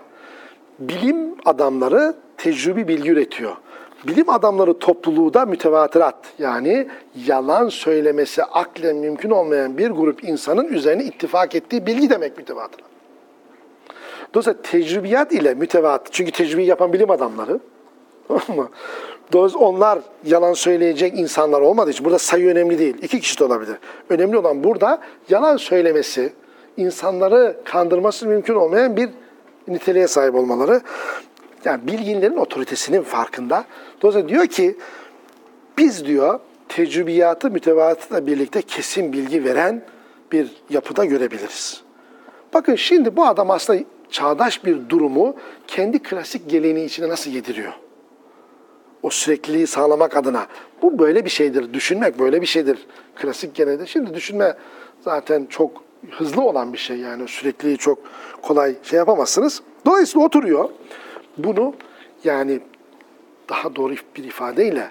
Bilim adamları tecrübi bilgi üretiyor. Bilim adamları topluluğu da mütevatirat yani yalan söylemesi aklen mümkün olmayan bir grup insanın üzerine ittifak ettiği bilgi demek mütevatirat. Dolayısıyla tecrübiyat ile mütevatir. Çünkü tecrübeyi yapan bilim adamları. Tamam? Dolayısıyla onlar yalan söyleyecek insanlar olmadığı için burada sayı önemli değil. İki kişi de olabilir. Önemli olan burada yalan söylemesi, insanları kandırması mümkün olmayan bir niteliğe sahip olmaları. Yani bilginlerin otoritesinin farkında. Dolayısıyla diyor ki biz diyor tecrübiyatı mütevatırla birlikte kesin bilgi veren bir yapıda görebiliriz. Bakın şimdi bu adam aslında çağdaş bir durumu kendi klasik geleneği içine nasıl yediriyor? O sürekliliği sağlamak adına. Bu böyle bir şeydir. Düşünmek böyle bir şeydir. Klasik geleneğde. Şimdi düşünme zaten çok hızlı olan bir şey yani. Sürekliliği çok kolay şey yapamazsınız. Dolayısıyla oturuyor. Bunu yani daha doğru bir ifadeyle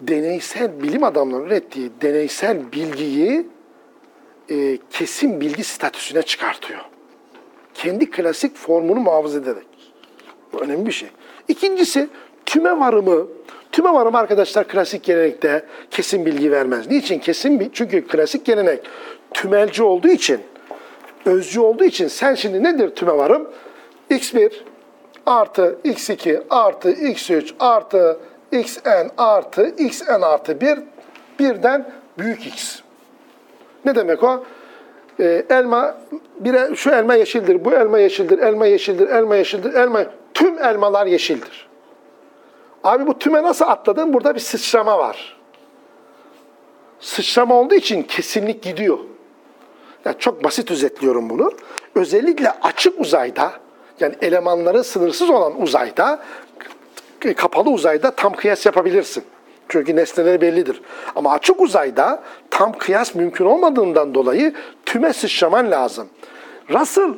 deneysel bilim adamlarının ürettiği deneysel bilgiyi e, kesin bilgi statüsüne çıkartıyor. Kendi klasik formunu muhafaza ederek. Bu önemli bir şey. İkincisi tüme varımı. Tüme varımı arkadaşlar klasik gelenekte kesin bilgi vermez. Niçin? Kesin bir çünkü klasik gelenek tümelci olduğu için, özcü olduğu için sen şimdi nedir tüme varım? x1 artı x2 artı x3 artı xn artı xn artı 1 birden büyük x. Ne demek o? Ee, elma, bire, şu elma yeşildir, bu elma yeşildir, elma yeşildir, elma yeşildir, elma... Tüm elmalar yeşildir. Abi bu tüme nasıl atladın? Burada bir sıçrama var. Sıçrama olduğu için kesinlik gidiyor. Ya çok basit özetliyorum bunu. Özellikle açık uzayda, yani elemanları sınırsız olan uzayda, kapalı uzayda tam kıyas yapabilirsin. Çünkü nesneleri bellidir. Ama açık uzayda tam kıyas mümkün olmadığından dolayı tüme sıçraman lazım. Russell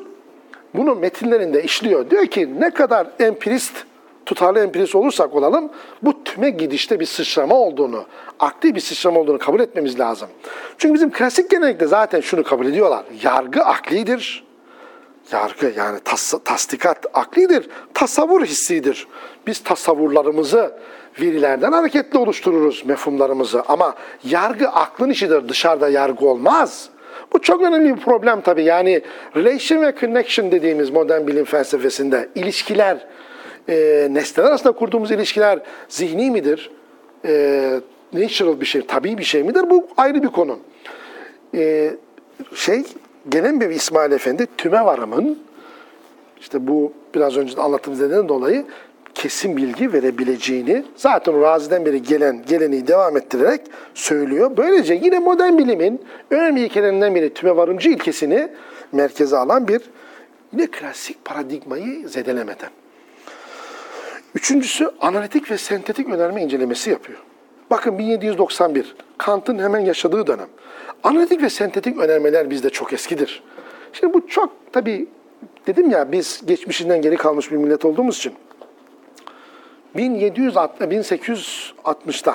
bunu metinlerinde işliyor. Diyor ki ne kadar empirist, tutarlı empirist olursak olalım bu tüme gidişte bir sıçrama olduğunu, akli bir sıçrama olduğunu kabul etmemiz lazım. Çünkü bizim klasik gelenekte zaten şunu kabul ediyorlar. Yargı aklidir. Yargı yani tas, tasdikat aklidir, tasavvur hissidir. Biz tasavvurlarımızı verilerden hareketle oluştururuz mefhumlarımızı. Ama yargı aklın işidir, dışarıda yargı olmaz. Bu çok önemli bir problem tabii. Yani relation ve connection dediğimiz modern bilim felsefesinde ilişkiler, e, nesneler arasında kurduğumuz ilişkiler zihni midir? E, natural bir şey, tabii bir şey midir? Bu ayrı bir konu. E, şey Genenbevi İsmail Efendi tümevarımın işte bu biraz önce anlattığımız nedenden dolayı kesin bilgi verebileceğini zaten Razi'den beri gelen geleneği devam ettirerek söylüyor. Böylece yine modern bilimin önemli ilkelerinden biri tümevarımcı ilkesini merkeze alan bir yine klasik paradigmayı zedelemeden. Üçüncüsü analitik ve sentetik önerme incelemesi yapıyor. Bakın 1791, Kant'ın hemen yaşadığı dönem. Analitik ve sentetik önermeler bizde çok eskidir. Şimdi bu çok tabii dedim ya biz geçmişinden geri kalmış bir millet olduğumuz için 1760 1860'da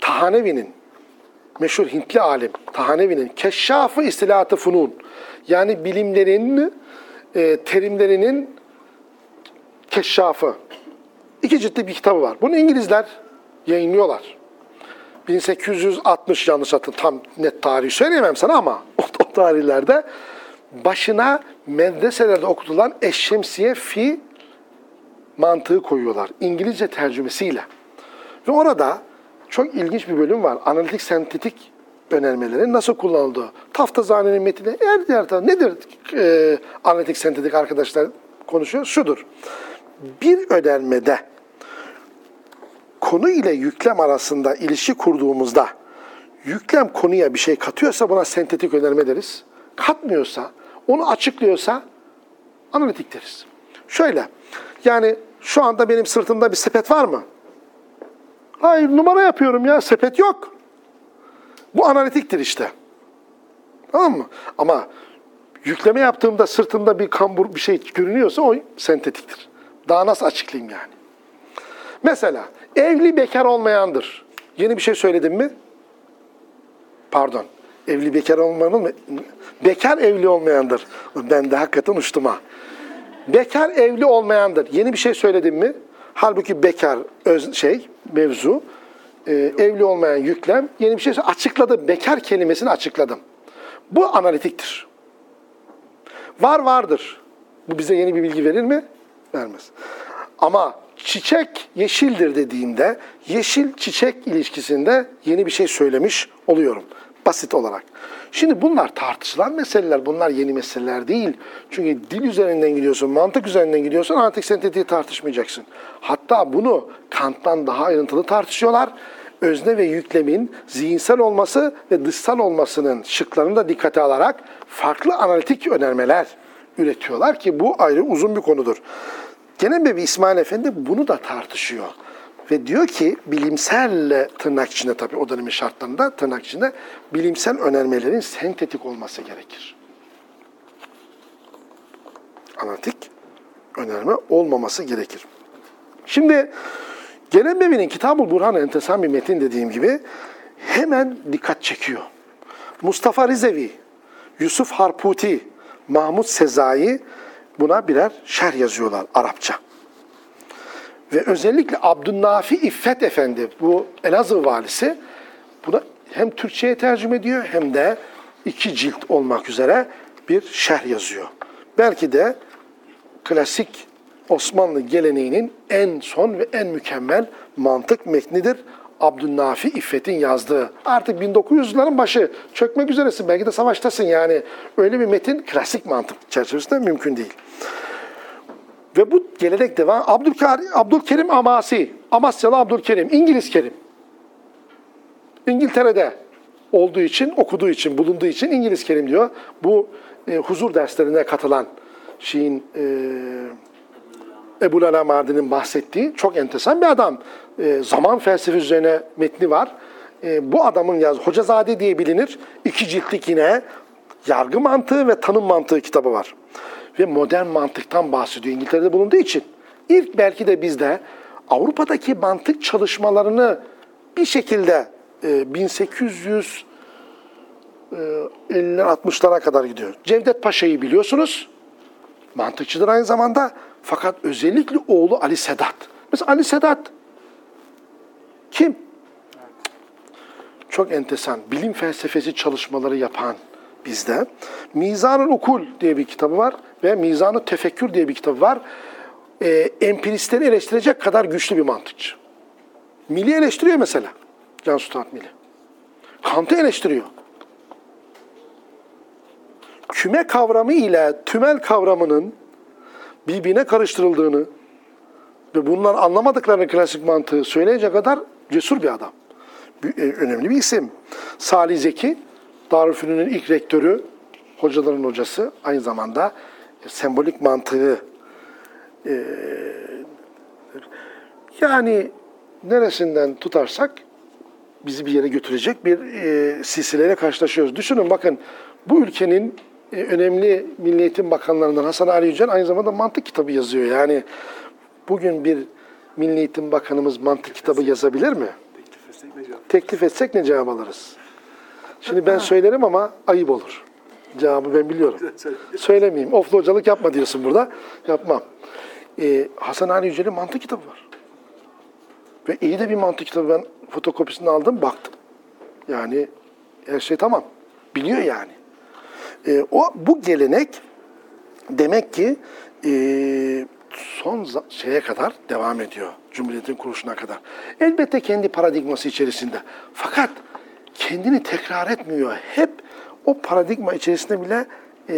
Tahanevi'nin meşhur Hintli alim Tahanevi'nin Keşşaf-ı İstilahat-ı Funun yani bilimlerin e, terimlerinin keşşafı. İki ciltli bir kitabı var. Bunu İngilizler yayınlıyorlar. 1860 yanlış hatırladım. Tam net tarihi söyleyemem sana ama o, o tarihlerde başına medreselerde okutulan eşşemsiye fi mantığı koyuyorlar. İngilizce tercümesiyle. Ve orada çok ilginç bir bölüm var. Analitik sentetik önermelerin nasıl kullanıldığı. Taftazane'nin metni her yerde nedir e, analitik sentetik arkadaşlar konuşuyor? Şudur. Bir önermede konu ile yüklem arasında ilişki kurduğumuzda yüklem konuya bir şey katıyorsa buna sentetik önerme deriz. Katmıyorsa, onu açıklıyorsa analitik deriz. Şöyle, yani şu anda benim sırtımda bir sepet var mı? Hayır, numara yapıyorum ya, sepet yok. Bu analitiktir işte. Tamam mı? Ama yükleme yaptığımda sırtımda bir kambur bir şey görünüyorsa o sentetiktir. Daha nasıl açıklayayım yani? Mesela evli bekar olmayandır. Yeni bir şey söyledim mi? Pardon. Evli bekar olmayanın mı? Bekar evli olmayandır. Ben de hakikaten uçtum ha. Bekar evli olmayandır. Yeni bir şey söyledim mi? Halbuki bekar öz, şey, mevzu, e, evli olmayan yüklem. Yeni bir şey açıkladım. Bekar kelimesini açıkladım. Bu analitiktir. Var vardır. Bu bize yeni bir bilgi verir mi? Vermez. Ama çiçek yeşildir dediğimde yeşil çiçek ilişkisinde yeni bir şey söylemiş oluyorum. Basit olarak. Şimdi bunlar tartışılan meseleler. Bunlar yeni meseleler değil. Çünkü dil üzerinden gidiyorsun, mantık üzerinden gidiyorsun, antik sentetiği tartışmayacaksın. Hatta bunu Kant'tan daha ayrıntılı tartışıyorlar. Özne ve yüklemin zihinsel olması ve dışsal olmasının şıklarını da dikkate alarak farklı analitik önermeler üretiyorlar ki bu ayrı uzun bir konudur. Genelbevi İsmail Efendi bunu da tartışıyor. Ve diyor ki bilimsel tırnak içinde tabii o dönemin şartlarında tırnak içinde bilimsel önermelerin sentetik olması gerekir. Analitik önerme olmaması gerekir. Şimdi Genelbevi'nin Kitab-ı Burhan enteresan bir metin dediğim gibi hemen dikkat çekiyor. Mustafa Rizevi, Yusuf Harputi, Mahmut Sezai buna birer şerh yazıyorlar Arapça. Ve özellikle Abdünafi İffet Efendi, bu Elazığ valisi buna hem Türkçe'ye tercüme ediyor hem de iki cilt olmak üzere bir şerh yazıyor. Belki de klasik Osmanlı geleneğinin en son ve en mükemmel mantık metnidir. Abdünafi İffet'in yazdığı. Artık 1900'lerin başı çökmek üzeresin. Belki de savaştasın yani. Öyle bir metin klasik mantık çerçevesinde mümkün değil. Ve bu gelenek devam. Abdülkar, Abdülkerim Amasi, Amasyalı Abdülkerim, İngiliz Kerim. İngiltere'de olduğu için, okuduğu için, bulunduğu için İngiliz Kerim diyor. Bu e, huzur derslerine katılan şeyin e, Ebu Lala Mardin'in bahsettiği çok enteresan bir adam. E, zaman felsefesi üzerine metni var. E, bu adamın yaz Hocazade diye bilinir. İki ciltlik yine yargı mantığı ve tanım mantığı kitabı var. Ve modern mantıktan bahsediyor İngiltere'de bulunduğu için. İlk belki de bizde Avrupa'daki mantık çalışmalarını bir şekilde e, 1800 50'ler 60'lara kadar gidiyor. Cevdet Paşa'yı biliyorsunuz. Mantıkçıdır aynı zamanda. Fakat özellikle oğlu Ali Sedat. Mesela Ali Sedat kim? Çok enteresan. Bilim felsefesi çalışmaları yapan bizde. Mizan-ı Ukul diye bir kitabı var ve Mizan-ı Tefekkür diye bir kitabı var. Ee, empiristleri eleştirecek kadar güçlü bir mantıkçı. Milli eleştiriyor mesela. Cansu Taht Milli. Kant'ı eleştiriyor. küme kavramı ile tümel kavramının birbirine karıştırıldığını ve bunlar anlamadıklarını klasik mantığı söyleyecek kadar cesur bir adam. E, önemli bir isim. Salih Zeki, Darülfünun'un ilk rektörü, hocaların hocası, aynı zamanda e, sembolik mantığı e, yani neresinden tutarsak bizi bir yere götürecek bir e, silsileyle karşılaşıyoruz. Düşünün bakın bu ülkenin e, önemli Milli Eğitim Bakanlarından Hasan Ali Yücel aynı zamanda mantık kitabı yazıyor. Yani bugün bir Milli Eğitim Bakanımız mantık kitabı yazabilir mi? Teklif etsek ne cevap? Alırız? Şimdi ben söylerim ama ayıp olur. Cevabı ben biliyorum. Söyle. Söylemeyeyim. Oflu hocalık yapma diyorsun burada. Yapmam. Ee, Hasan Ali Yücel'in mantık kitabı var. Ve iyi de bir mantık kitabı. Ben fotokopisini aldım, baktım. Yani her şey tamam. Biliyor yani. Ee, o Bu gelenek demek ki e, son şeye kadar devam ediyor. Cumhuriyetin kuruluşuna kadar. Elbette kendi paradigması içerisinde. Fakat kendini tekrar etmiyor. Hep o paradigma içerisinde bile e,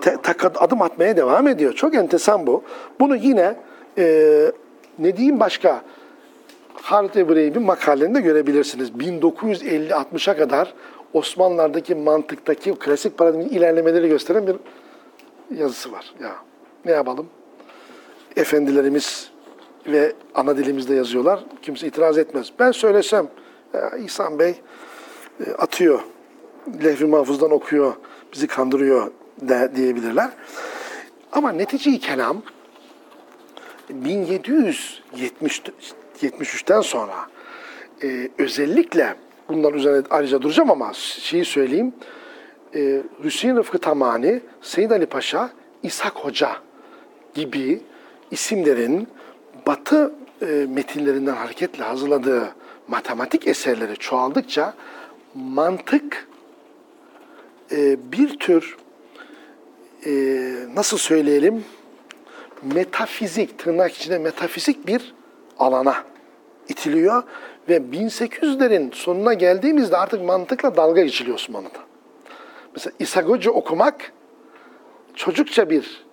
te- tak- adım atmaya devam ediyor. Çok enteresan bu. Bunu yine e, ne diyeyim başka Halit Ebrey'in makalende görebilirsiniz. 1950-60'a kadar Osmanlılar'daki mantıktaki klasik paradigmanın ilerlemeleri gösteren bir yazısı var. Ya ne yapalım? Efendilerimiz ve ana dilimizde yazıyorlar. Kimse itiraz etmez. Ben söylesem ya İhsan Bey e, atıyor. Lehvi mahfuzdan okuyor. Bizi kandırıyor de, diyebilirler. Ama netice-i kelam 1773'ten sonra e, özellikle bunlar üzerine ayrıca duracağım ama şeyi söyleyeyim. E, Hüseyin Rıfkı Tamani, Seyyid Ali Paşa, İshak Hoca gibi isimlerin Batı e, metinlerinden hareketle hazırladığı matematik eserleri çoğaldıkça mantık e, bir tür e, nasıl söyleyelim metafizik, tırnak içinde metafizik bir alana itiliyor ve 1800'lerin sonuna geldiğimizde artık mantıkla dalga geçiliyor Osmanlı'da. Mesela İshak Hoca okumak çocukça bir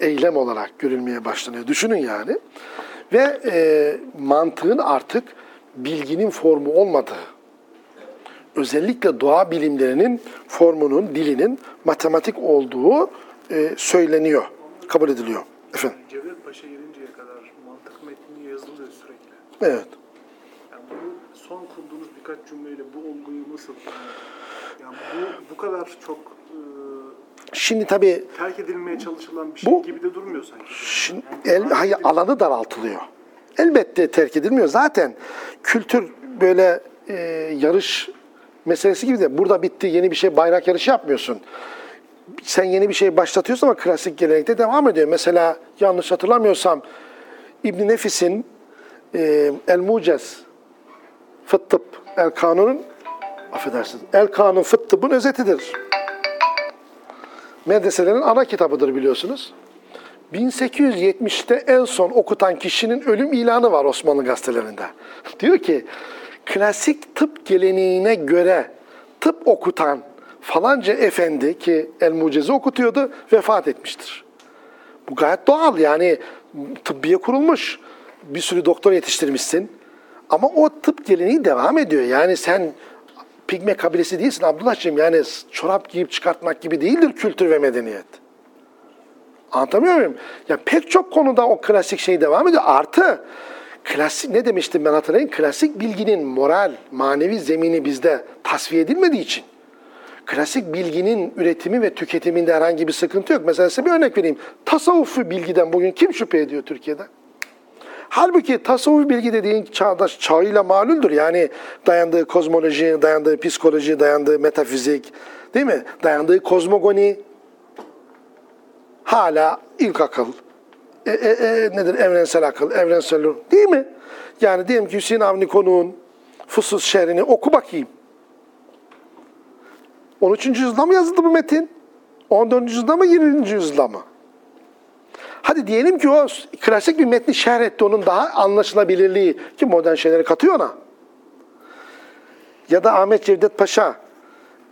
eylem olarak görülmeye başlanıyor. Düşünün yani. Ve e, mantığın artık bilginin formu olmadığı, özellikle doğa bilimlerinin formunun, dilinin matematik olduğu e, söyleniyor, kabul ediliyor. Efendim. Cevdet Paşa gelinceye kadar mantık metni yazılıyor sürekli. Evet. Yani bu son kurduğunuz birkaç cümleyle bu olguyu nasıl yani bu bu kadar çok e, Şimdi tabii terk edilmeye çalışılan bir şey Bu- gibi de durmuyor sanki. Şimdi el, hayır, alanı daraltılıyor. Elbette terk edilmiyor. Zaten kültür böyle e, yarış meselesi gibi de burada bitti yeni bir şey bayrak yarışı yapmıyorsun. Sen yeni bir şey başlatıyorsun ama klasik gelenekte devam ediyor. Mesela yanlış hatırlamıyorsam İbn Nefis'in e, El Mucez Fıttıp El Kanun'un affedersiniz El Kanun Fıttıp'ın özetidir. Medreselerin ana kitabıdır biliyorsunuz. 1870'te en son okutan kişinin ölüm ilanı var Osmanlı gazetelerinde. Diyor ki klasik tıp geleneğine göre tıp okutan falanca efendi ki El Muciz'i okutuyordu vefat etmiştir. Bu gayet doğal yani tıbbiye kurulmuş. Bir sürü doktor yetiştirmişsin. Ama o tıp geleneği devam ediyor. Yani sen pigme kabilesi değilsin Abdullah'cığım. Yani çorap giyip çıkartmak gibi değildir kültür ve medeniyet. Anlatamıyor muyum? Ya pek çok konuda o klasik şey devam ediyor. Artı klasik ne demiştim ben hatırlayın? Klasik bilginin moral, manevi zemini bizde tasfiye edilmediği için klasik bilginin üretimi ve tüketiminde herhangi bir sıkıntı yok. Mesela size bir örnek vereyim. Tasavvufi bilgiden bugün kim şüphe ediyor Türkiye'de? Halbuki tasavvuf bilgi dediğin çağdaş çağıyla malüldür. Yani dayandığı kozmoloji, dayandığı psikoloji, dayandığı metafizik, değil mi? Dayandığı kozmogoni, hala ilk akıl, e, e, e, nedir evrensel akıl, evrensel ruh, değil mi? Yani diyelim ki Hüseyin Avni Konuk'un Fusus şehrini oku bakayım. 13. yüzyılda mı yazıldı bu metin? 14. yüzyılda mı 20. yüzyılda mı? Hadi diyelim ki o klasik bir metni şerh etti, onun daha anlaşılabilirliği ki modern şeyleri katıyor ona. Ya da Ahmet Cevdet Paşa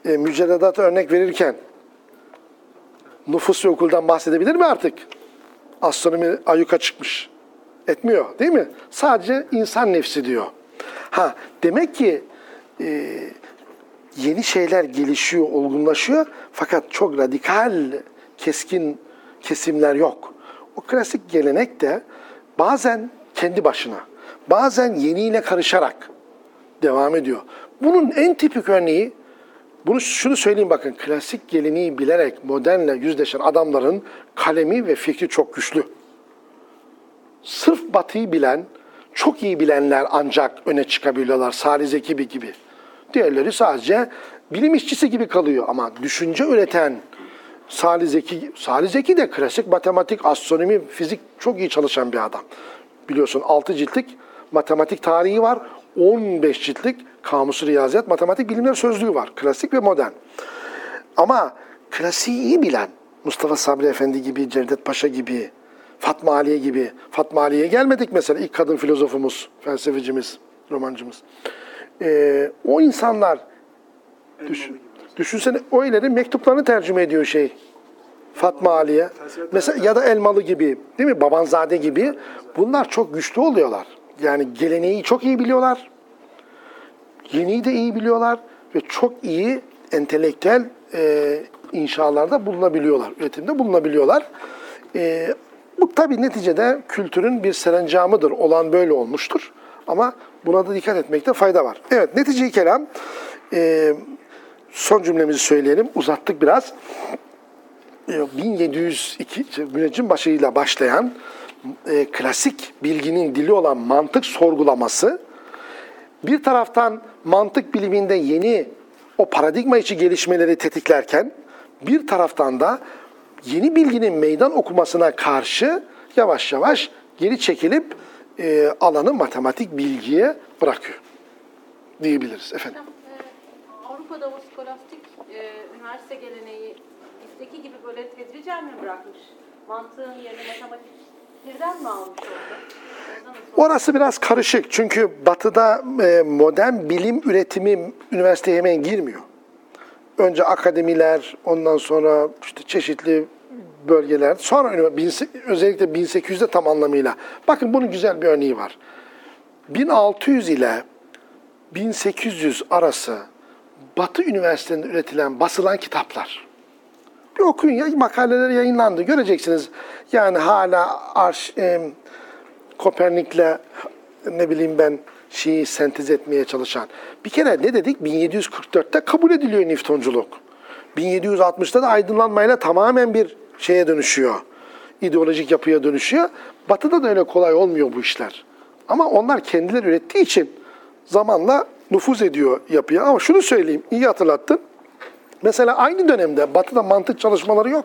e, mücerredat örnek verirken nüfus ve okuldan bahsedebilir mi artık? Astronomi ayyuka çıkmış. Etmiyor değil mi? Sadece insan nefsi diyor. Ha demek ki e, yeni şeyler gelişiyor, olgunlaşıyor fakat çok radikal, keskin kesimler yok. O klasik gelenek de bazen kendi başına, bazen yeniyle karışarak devam ediyor. Bunun en tipik örneği, bunu şunu söyleyeyim bakın, klasik geleneği bilerek modernle yüzleşen adamların kalemi ve fikri çok güçlü. Sırf batıyı bilen, çok iyi bilenler ancak öne çıkabiliyorlar. Salih Zeki gibi. Diğerleri sadece bilim işçisi gibi kalıyor ama düşünce üreten Salih Zeki, Salih Zeki de klasik matematik, astronomi, fizik çok iyi çalışan bir adam. Biliyorsun 6 ciltlik matematik tarihi var. 15 ciltlik kamusu riyaziyat matematik bilimler sözlüğü var. Klasik ve modern. Ama klasiği iyi bilen Mustafa Sabri Efendi gibi, Cevdet Paşa gibi, Fatma Aliye gibi. Fatma Aliye'ye gelmedik mesela ilk kadın filozofumuz, felsefecimiz, romancımız. Ee, o insanlar Elmalı Düşünsene öylerin mektuplarını tercüme ediyor şey. Fatma Aliye. Mesela ya da Elmalı gibi, değil mi? Babanzade gibi. Bunlar çok güçlü oluyorlar. Yani geleneği çok iyi biliyorlar. Yeniyi de iyi biliyorlar ve çok iyi entelektüel e, inşalarda bulunabiliyorlar, üretimde bulunabiliyorlar. E, bu tabii neticede kültürün bir serencamıdır. Olan böyle olmuştur. Ama buna da dikkat etmekte fayda var. Evet, netice kelam. E, son cümlemizi söyleyelim. Uzattık biraz. E, 1702 işte müneccim başıyla başlayan e, klasik bilginin dili olan mantık sorgulaması bir taraftan mantık biliminde yeni o paradigma içi gelişmeleri tetiklerken bir taraftan da yeni bilginin meydan okumasına karşı yavaş yavaş geri çekilip e, alanı matematik bilgiye bırakıyor diyebiliriz efendim. E, Avrupa'da o skolastik e, üniversite geleneği bizdeki gibi tedricen mi bırakmış? Mantığın yerine matematik Orası biraz karışık çünkü batıda e, modern bilim üretimi üniversiteye hemen girmiyor. Önce akademiler, ondan sonra işte çeşitli bölgeler, sonra özellikle 1800'de tam anlamıyla. Bakın bunun güzel bir örneği var. 1600 ile 1800 arası Batı üniversitelerinde üretilen, basılan kitaplar. Bir okuyun ya makaleleri yayınlandı. Göreceksiniz. Yani hala arş, e, Kopernik'le ne bileyim ben şeyi sentez etmeye çalışan. Bir kere ne dedik? 1744'te kabul ediliyor Newtonculuk. 1760'ta da aydınlanmayla tamamen bir şeye dönüşüyor. İdeolojik yapıya dönüşüyor. Batı'da da öyle kolay olmuyor bu işler. Ama onlar kendileri ürettiği için zamanla nüfuz ediyor yapıya. Ama şunu söyleyeyim, iyi hatırlattın. Mesela aynı dönemde Batı'da mantık çalışmaları yok.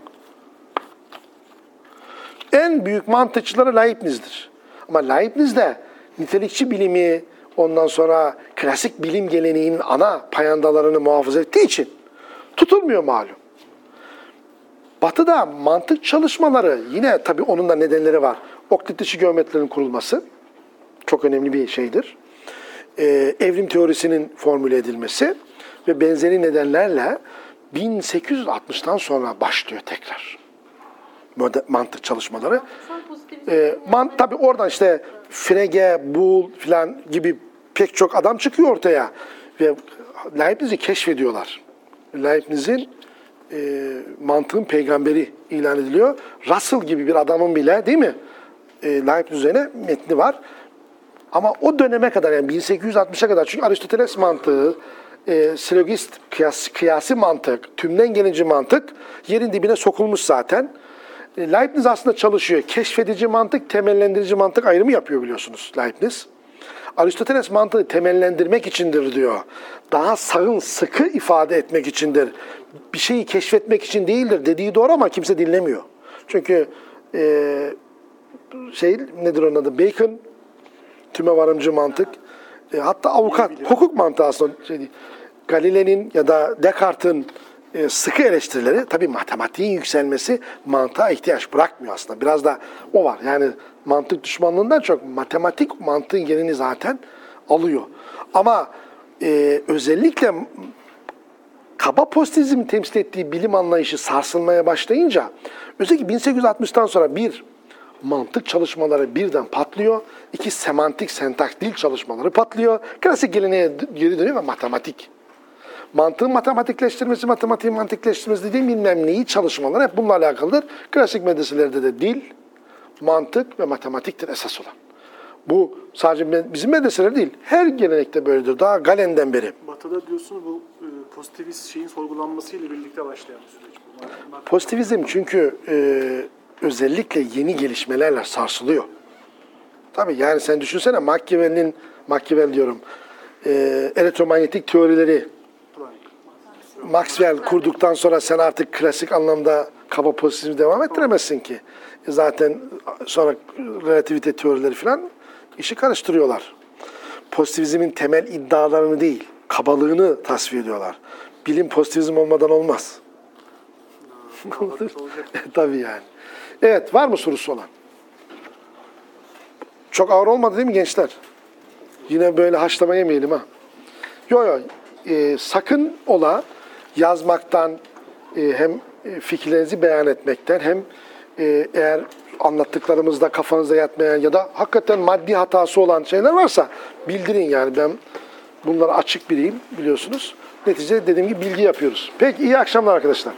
En büyük mantıkçıları Leibniz'dir. Ama Leibniz de nitelikçi bilimi, ondan sonra klasik bilim geleneğinin ana payandalarını muhafaza ettiği için tutulmuyor malum. Batı'da mantık çalışmaları yine tabii onun da nedenleri var. Oklit geometrilerin kurulması çok önemli bir şeydir. Ee, evrim teorisinin formüle edilmesi ve benzeri nedenlerle 1860'tan sonra başlıyor tekrar mantık çalışmaları. E, man, tabii oradan işte Frege, Boole filan gibi pek çok adam çıkıyor ortaya. Ve Leibniz'i keşfediyorlar. Leibniz'in e, mantığın peygamberi ilan ediliyor. Russell gibi bir adamın bile değil mi? E, Leibniz üzerine metni var. Ama o döneme kadar yani 1860'a kadar çünkü Aristoteles mantığı, e, silogist kıyas, kıyasi mantık, tümden gelince mantık yerin dibine sokulmuş zaten. E, Leibniz aslında çalışıyor. Keşfedici mantık, temellendirici mantık ayrımı yapıyor biliyorsunuz Leibniz. Aristoteles mantığı temellendirmek içindir diyor. Daha sağın, sıkı ifade etmek içindir. Bir şeyi keşfetmek için değildir dediği doğru ama kimse dinlemiyor. Çünkü e, şey nedir onun adı? Bacon tüme varımcı mantık. E, hatta avukat, hukuk mantığı aslında. Şey değil. Galile'nin ya da Descartes'in e, sıkı eleştirileri tabii matematiğin yükselmesi mantığa ihtiyaç bırakmıyor aslında. Biraz da o var. Yani mantık düşmanlığından çok matematik mantığın yerini zaten alıyor. Ama e, özellikle kaba pozitivizmin temsil ettiği bilim anlayışı sarsılmaya başlayınca özellikle 1860'tan sonra bir mantık çalışmaları birden patlıyor. İki semantik sentak dil çalışmaları patlıyor. Klasik geleneğe geri dönüyor ve matematik. Mantığın matematikleştirmesi, matematiğin mantıkleştirmesi dediğim bilmem neyi çalışmalar hep bununla alakalıdır. Klasik medreselerde de dil, mantık ve matematiktir esas olan. Bu sadece bizim medreseler değil, her gelenekte böyledir. Daha Galen'den beri. Batı'da diyorsunuz bu e, pozitivist şeyin sorgulanmasıyla birlikte başlayan bir süreç. bu. Pozitivizm çünkü e, özellikle yeni gelişmelerle sarsılıyor. Tabii yani sen düşünsene Machiavelli'nin, Machiavelli diyorum, e, elektromanyetik teorileri. Maxwell kurduktan sonra sen artık klasik anlamda kaba pozitivizmi devam ettiremezsin ki. E Zaten sonra relativite teorileri falan işi karıştırıyorlar. Pozitivizmin temel iddialarını değil, kabalığını tasfiye ediyorlar. Bilim pozitivizm olmadan olmaz. Tabii yani. Evet, var mı sorusu olan? Çok ağır olmadı değil mi gençler? Yine böyle haşlama yemeyelim ha. Yok yok. Ee, sakın ola yazmaktan e, hem e, fikirlerinizi beyan etmekten hem e, eğer anlattıklarımızda kafanıza yatmayan ya da hakikaten maddi hatası olan şeyler varsa bildirin yani ben bunlara açık biriyim biliyorsunuz. Neticede dediğim gibi bilgi yapıyoruz. Peki iyi akşamlar arkadaşlar.